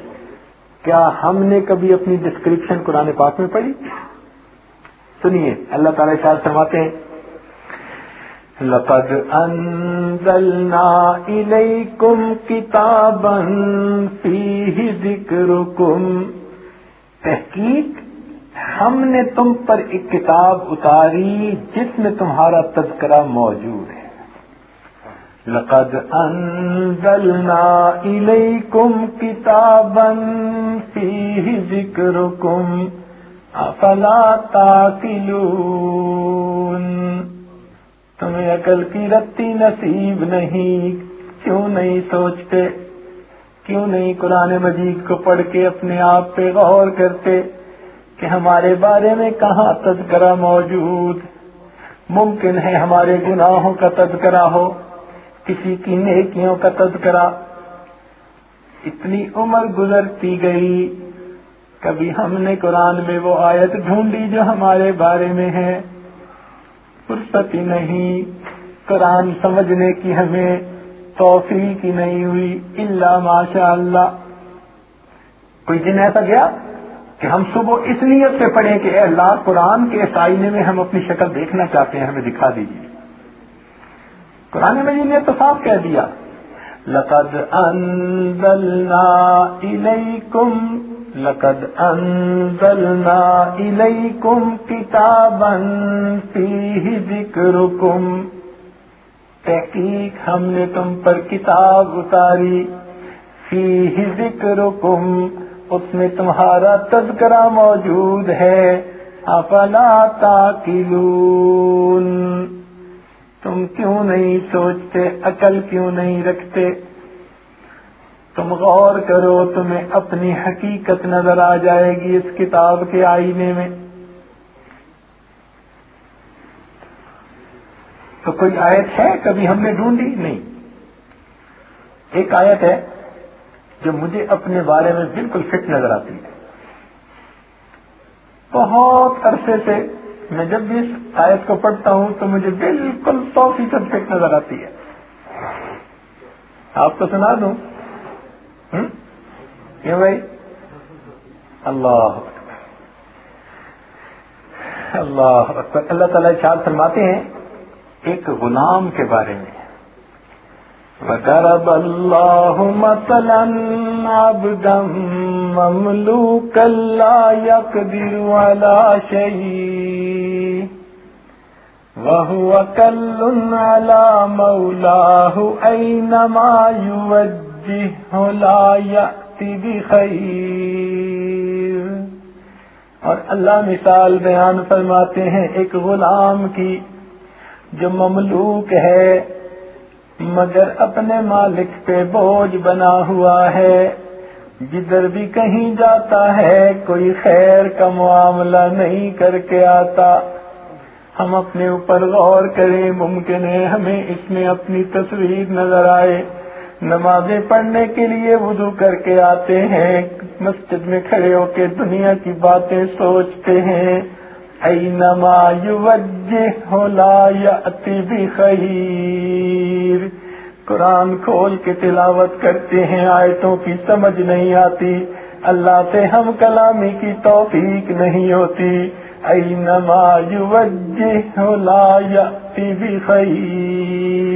کیا ہم نے کبھی اپنی ڈسکرپشن قرآن پاک میں پڑھی؟ سنیے۔ اللہ تعالی شاید فرماتے ہیں، لقد انزلنا الیکم کتابا فیہ ذکرکم۔ تحقیق، ہم نے تم پر ایک کتاب اتاری جس میں تمہارا تذکرہ موجود ہے۔ لقد انزلنا الیکم کتابا فیہ ذکرکم۔ افلا تاکلون تمہیں عقل کی رتی نصیب نہیں، کیوں نہیں سوچتے؟ کیوں نہیں قرآن مجید کو پڑھ کے اپنے آپ پہ غور کرتے کہ ہمارے بارے میں کہاں تذکرہ موجود؟ ممکن ہے ہمارے گناہوں کا تذکرہ ہو، کسی کی نیکیوں کا تذکرہ۔ اتنی عمر گزرتی گئی کبھی ہم نے قرآن میں وہ آیت ڈھونڈی جو ہمارے بارے میں ہے؟ فرصت ہی نہیں۔ قرآن سمجھنے کی ہمیں توفیق ہی نہیں ہوئی۔ اللہ ماشاء اللہ کوئی دن ایسا گیا کہ ہم صبح اس نیت سے پڑھیں کہ اے اللہ، قرآن کے اس آئینے میں ہم اپنی شکل دیکھنا چاہتے ہیں، ہمیں دکھا دیجیے قرآن مجید نے تو صاف کہہ دیا۔ لقد انزلنا الیکم لقد انزلنا الیکم کتابا فیہ ذکرکم تحقیق ہم نے تم پر کتاب اتاری فیہ ذکرکم اس میں تمہارا تذکرہ موجود ہے افلا تاکلون تم کیوں نہیں سوچتے عقل کیوں نہیں رکھتے تم غور کرو، تمہیں اپنی حقیقت نظر آ جائے گی اس کتاب کے آئینے میں۔ تو کوئی آیت ہے کبھی ہم نے ڈھونڈی؟ نہیں۔ ایک آیت ہے جو مجھے اپنے بارے میں بالکل فٹ نظر آتی ہے۔ بہت عرصے سے میں جب بھی اس آیت کو پڑھتا ہوں تو مجھے بالکل سو فیصد فٹ نظر آتی ہے۔ آپ کو سنا دوں؟ کیوں بھائی؟ اللہ اللہ اکبر۔ اللہ تعالیٰ چار فرماتے ہیں ایک غلام کے بارے میں۔ وَضَرَبَ اللَّهُ مَثَلًا عَبْدًا مَمْلُوكًا لَا يَقْدِرُ عَلَى شَيْءٍ وَهُوَ كَلٌّ عَلَى مَوْلَاهُ أَيْنَمَا يُوَدِّ يُوَجِّهُ لَا يَأْتِ بِخَيْرٍ اور اللہ مثال بیان فرماتے ہیں ایک غلام کی، جو مملوک ہے، مگر اپنے مالک پہ بوجھ بنا ہوا ہے۔ جدھر بھی کہیں جاتا ہے، کوئی خیر کا معاملہ نہیں کر کے آتا۔ ہم اپنے اوپر غور کریں، ممکن ہے ہمیں اس میں اپنی تصویر نظر آئے۔ نمازیں پڑھنے کے لیے وضو کر کے آتے ہیں، مسجد میں کھڑے ہو کے دنیا کی باتیں سوچتے ہیں۔ اینما یوجہ لا یأتی بخیر۔ قرآن کھول کے تلاوت کرتے ہیں، آیتوں کی سمجھ نہیں آتی۔ اللہ سے ہم کلامی کی توفیق نہیں ہوتی۔ اینما یوجہ لا یأتی بخیر۔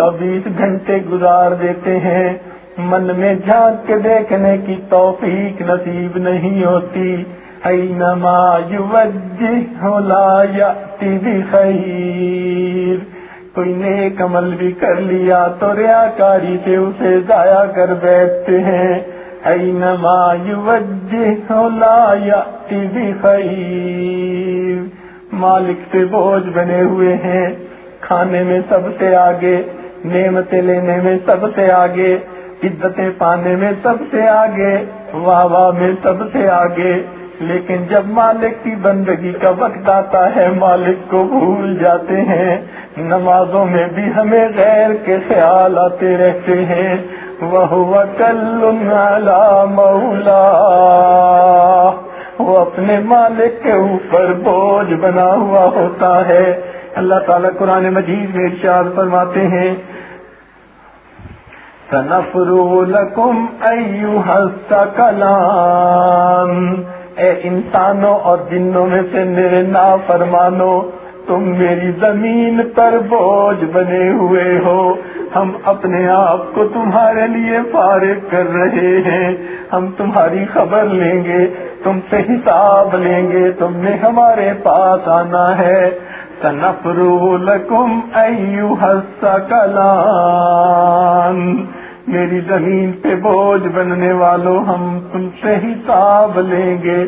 چوبیس گھنٹے گزار دیتے ہیں۔ من میں جھانک کے دیکھنے کی توفیق نصیب نہیں ہوتی۔ اینما یوجہ لا یاتی بخیر۔ کوئی نیک عمل بھی کر لیا تو ریاکاری سے اسے ضائع کر بیٹھتے ہیں۔ اینما یوجہ لا یاتی بخیر۔ مالک سے بوجھ بنے ہوئے ہیں۔ کھانے میں سب سے آگے نعمتیں لینے میں سب سے آگے، عزتیں پانے میں سب سے آگے، واہ واہ میں سب سے آگے۔ لیکن جب مالک کی بندگی کا وقت آتا ہے، مالک کو بھول جاتے ہیں۔ نمازوں میں بھی ہمیں غیر کے خیال آتے رہتے ہیں۔ وہ کل مولا وہ اپنے مالک کے اوپر بوجھ بنا ہوا ہوتا ہے۔ اللہ تعالیٰ قرآن مجید میں ارشاد فرماتے ہیں لکم کلام اے انسانوں اور جنوں میں سے میرے نا فرمانو تم میری زمین پر بوجھ بنے ہوئے ہو۔ ہم اپنے آپ کو تمہارے لیے فارغ کر رہے ہیں۔ ہم تمہاری خبر لیں گے، تم سے حساب لیں گے، تم نے ہمارے پاس آنا ہے۔ سنفرو لکم کلام میری زمین پہ بوجھ بننے والوں ہم تم سے حساب لیں گے۔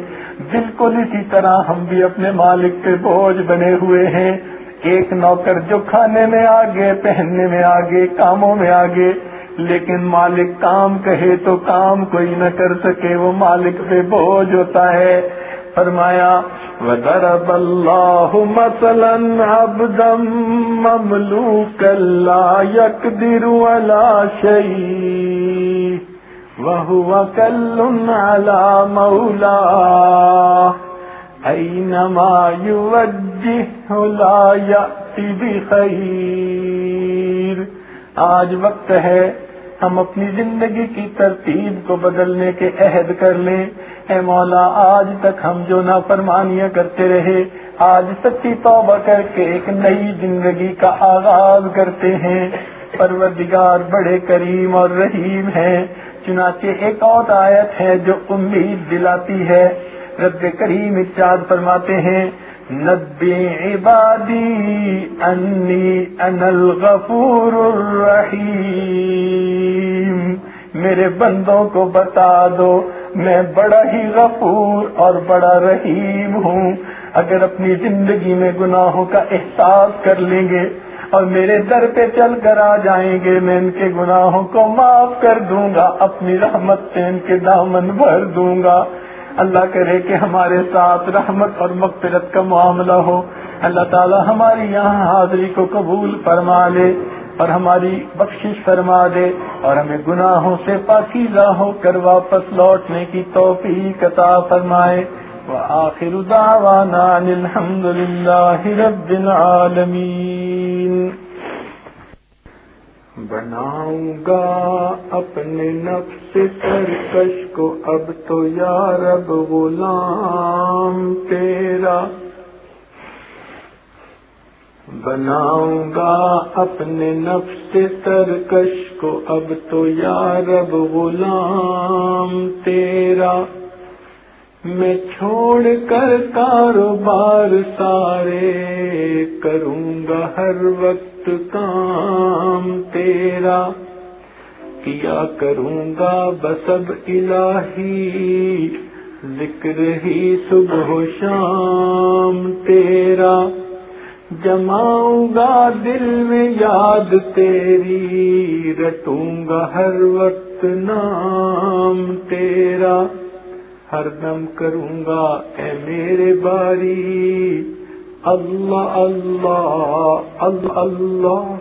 بالکل اسی طرح ہم بھی اپنے مالک پہ بوجھ بنے ہوئے ہیں۔ ایک نوکر جو کھانے میں آگے، پہننے میں آگے، کاموں میں آگے۔ لیکن مالک کام کہے تو کام کوئی نہ کر سکے، وہ مالک پہ بوجھ ہوتا ہے۔ فرمایا وضرب الله مثلا عبدا مملوكا لا يقدر ولا شيء وهو كل على مولاه أينما يوجه لا يأتي بخير آج وقت ہے ہم اپنی زندگی کی ترتیب کو بدلنے کے عہد کر لیں اے مولا، آج تک ہم جو نافرمانیاں کرتے رہے، آج سچی توبہ کر کے ایک نئی زندگی کا آغاز کرتے ہیں۔ پروردگار بڑے کریم اور رحیم ہیں۔ چنانچہ ایک اور آیت ہے جو امید دلاتی ہے۔ رب کریم ارشاد فرماتے ہیں، نبی عبادی انی ان الغفور الرحیم۔ میرے بندوں کو بتا دو میں بڑا ہی غفور اور بڑا رحیم ہوں۔ اگر اپنی زندگی میں گناہوں کا احساس کر لیں گے اور میرے در پہ چل کر آ جائیں گے، میں ان کے گناہوں کو معاف کر دوں گا، اپنی رحمت سے ان کے دامن بھر دوں گا۔ اللہ کرے کہ ہمارے ساتھ رحمت اور مغفرت کا معاملہ ہو۔ اللہ تعالی ہماری یہاں حاضری کو قبول فرما لے۔ اور ہماری بخشش فرما دے اور ہمیں گناہوں سے پاکیزہ ہو کر واپس لوٹنے کی توفیق عطا فرمائے۔ وآخر دعوانا الحمد للہ رب العالمین۔ بناؤں گا اپنے نفس سرکش کو اب تو یا رب غلام تیرا۔ بناؤں گا اپنے نفس سرکش کو، اب تو یا رب غلام تیرا۔ میں چھوڑ کر کاروبار سارے کروں گا، ہر وقت کام تیرا۔ کیا کروں گا بسب الہی، ذکر ہی صبح و شام تیرا۔ جماؤں گا دل میں یاد تیری رٹوں گا ہر وقت نام تیرا۔ ہر دم کروں گا اے میرے باری۔ اللہ اللہ اللہ اللہ۔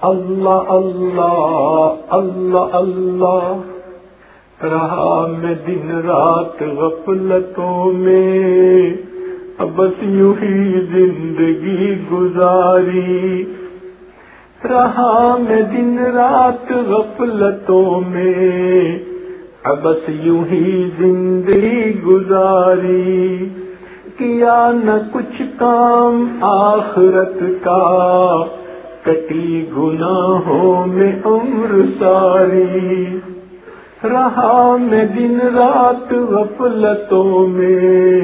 اللہ اللہ اللہ اللہ۔ رہا میں دن رات غفلتوں میں۔ بس یوں ہی زندگی گزاری۔ رہا میں دن رات غفلتوں میں۔ بس یوں ہی زندگی گزاری۔ کیا نہ کچھ کام آخرت کا۔ کٹی گناہوں میں عمر ساری۔ رہا میں دن رات غفلتوں میں۔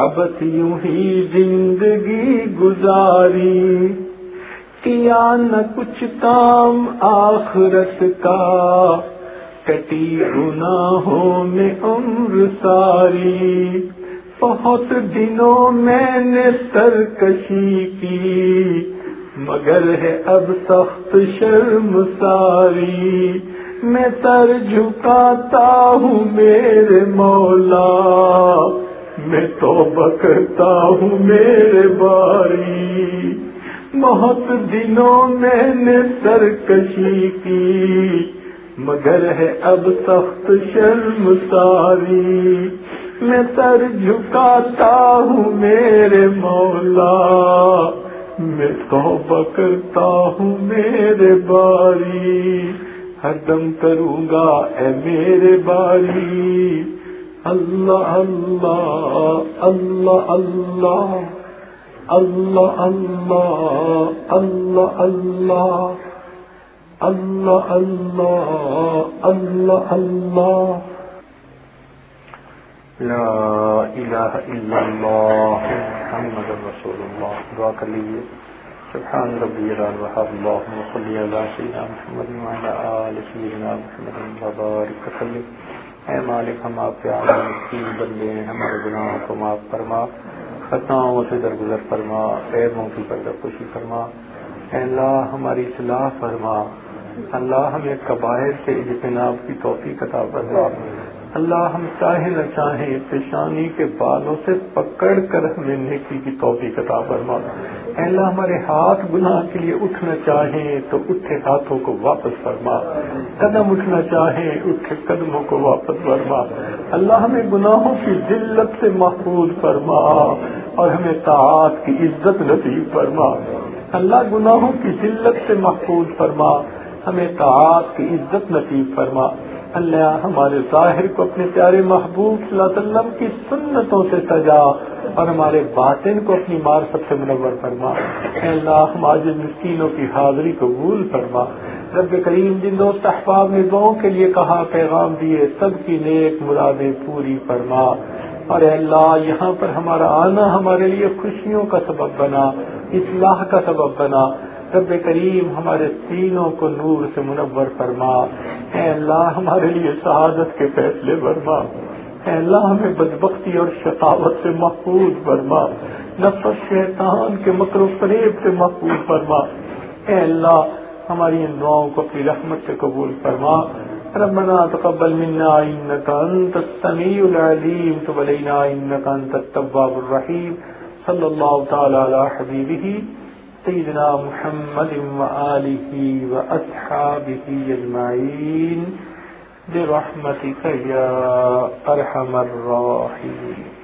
اب یوں ہی زندگی گزاری۔ کیا نہ کچھ کام آخرت کا، کٹی گناہوں میں عمر ساری۔ بہت دنوں میں نے سرکشی کی، مگر ہے اب سخت شرم ساری۔ میں سر جھکاتا ہوں میرے مولا میں تو بکرتا ہوں میرے باری۔ بہت دنوں میں نے سرکشی کی، مگر ہے اب سخت شرم ساری۔ میں سر جھکاتا ہوں میرے مولا۔ میں تو بکرتا ہوں میرے باری۔ ہر دم کروں گا اے میرے باری۔ الله الله الله الله الله الله الله الله الله الله الله الله لا إله إلا الله محمد رسول الله دعاك لي سبحان ربي الوهاب اللهم صل على سيدنا محمد وعلى آل سيدنا محمد وبارك وسلم اے مالک، ہم آپ کے عالم مسکین بندے ہیں، ہمارے گناہوں کو معاف فرما، خطاؤں سے درگزر فرما عیبوں کی پردہ خوشی فرما۔ اے اللہ، ہماری اصلاح فرما۔ اللہ، ہمیں قباہر سے اجتناب کی توفیق عطا فرما۔ اللہ ہم چاہیں نہ چاہیں پیشانی کے بالوں سے پکڑ کر ہمیں نیکی کی توفیق عطا فرما۔ اللہ ہمارے ہاتھ گناہ کے لیے اٹھنا چاہیں تو اٹھے ہاتھوں کو واپس فرما۔ قدم اٹھنا چاہیں اٹھے قدموں کو واپس فرما۔ اللہ ہمیں گناہوں کی ذلت سے محفوظ فرما اور ہمیں تعات کی عزت نصیب فرما۔ اللہ گناہوں کی ذلت سے محفوظ فرما۔ ہمیں تعات کی عزت نصیب فرما۔ اللہ ہمارے ظاہر کو اپنے پیارے محبوب صلی اللہ علیہ وسلم کی سنتوں سے سجا اور ہمارے باطن کو اپنی مار سب سے منور فرما۔ اے اللہ ہمارے مسکینوں کی حاضری قبول فرما۔ رب کریم، جن دوست احباب نے دعاؤں کے لیے کہا، پیغام دیے، سب کی نیک مرادیں پوری فرما۔ اور اے اللہ، یہاں پر ہمارا آنا ہمارے لیے خوشیوں کا سبب بنا، اصلاح کا سبب بنا۔ رب کریم، ہمارے سینوں کو نور سے منور فرما۔ اے اللہ، ہمارے لیے شہادت کے فیصلے فرما۔ اے اللہ، ہمیں بدبختی اور شقاوت سے محفوظ فرما۔ نفس شیطان کے مکر و فریب سے محفوظ فرما۔ اے اللہ، ہماری ان دعاؤں کو اپنی رحمت سے قبول فرما۔ ربنا تقبل منا انك انت السميع العليم تب علينا انك انت التواب الرحيم صلى الله تعالى على حبيبه سيدنا محمد وآله وأصحابه أجمعين برحمتك يا أرحم الراحمين.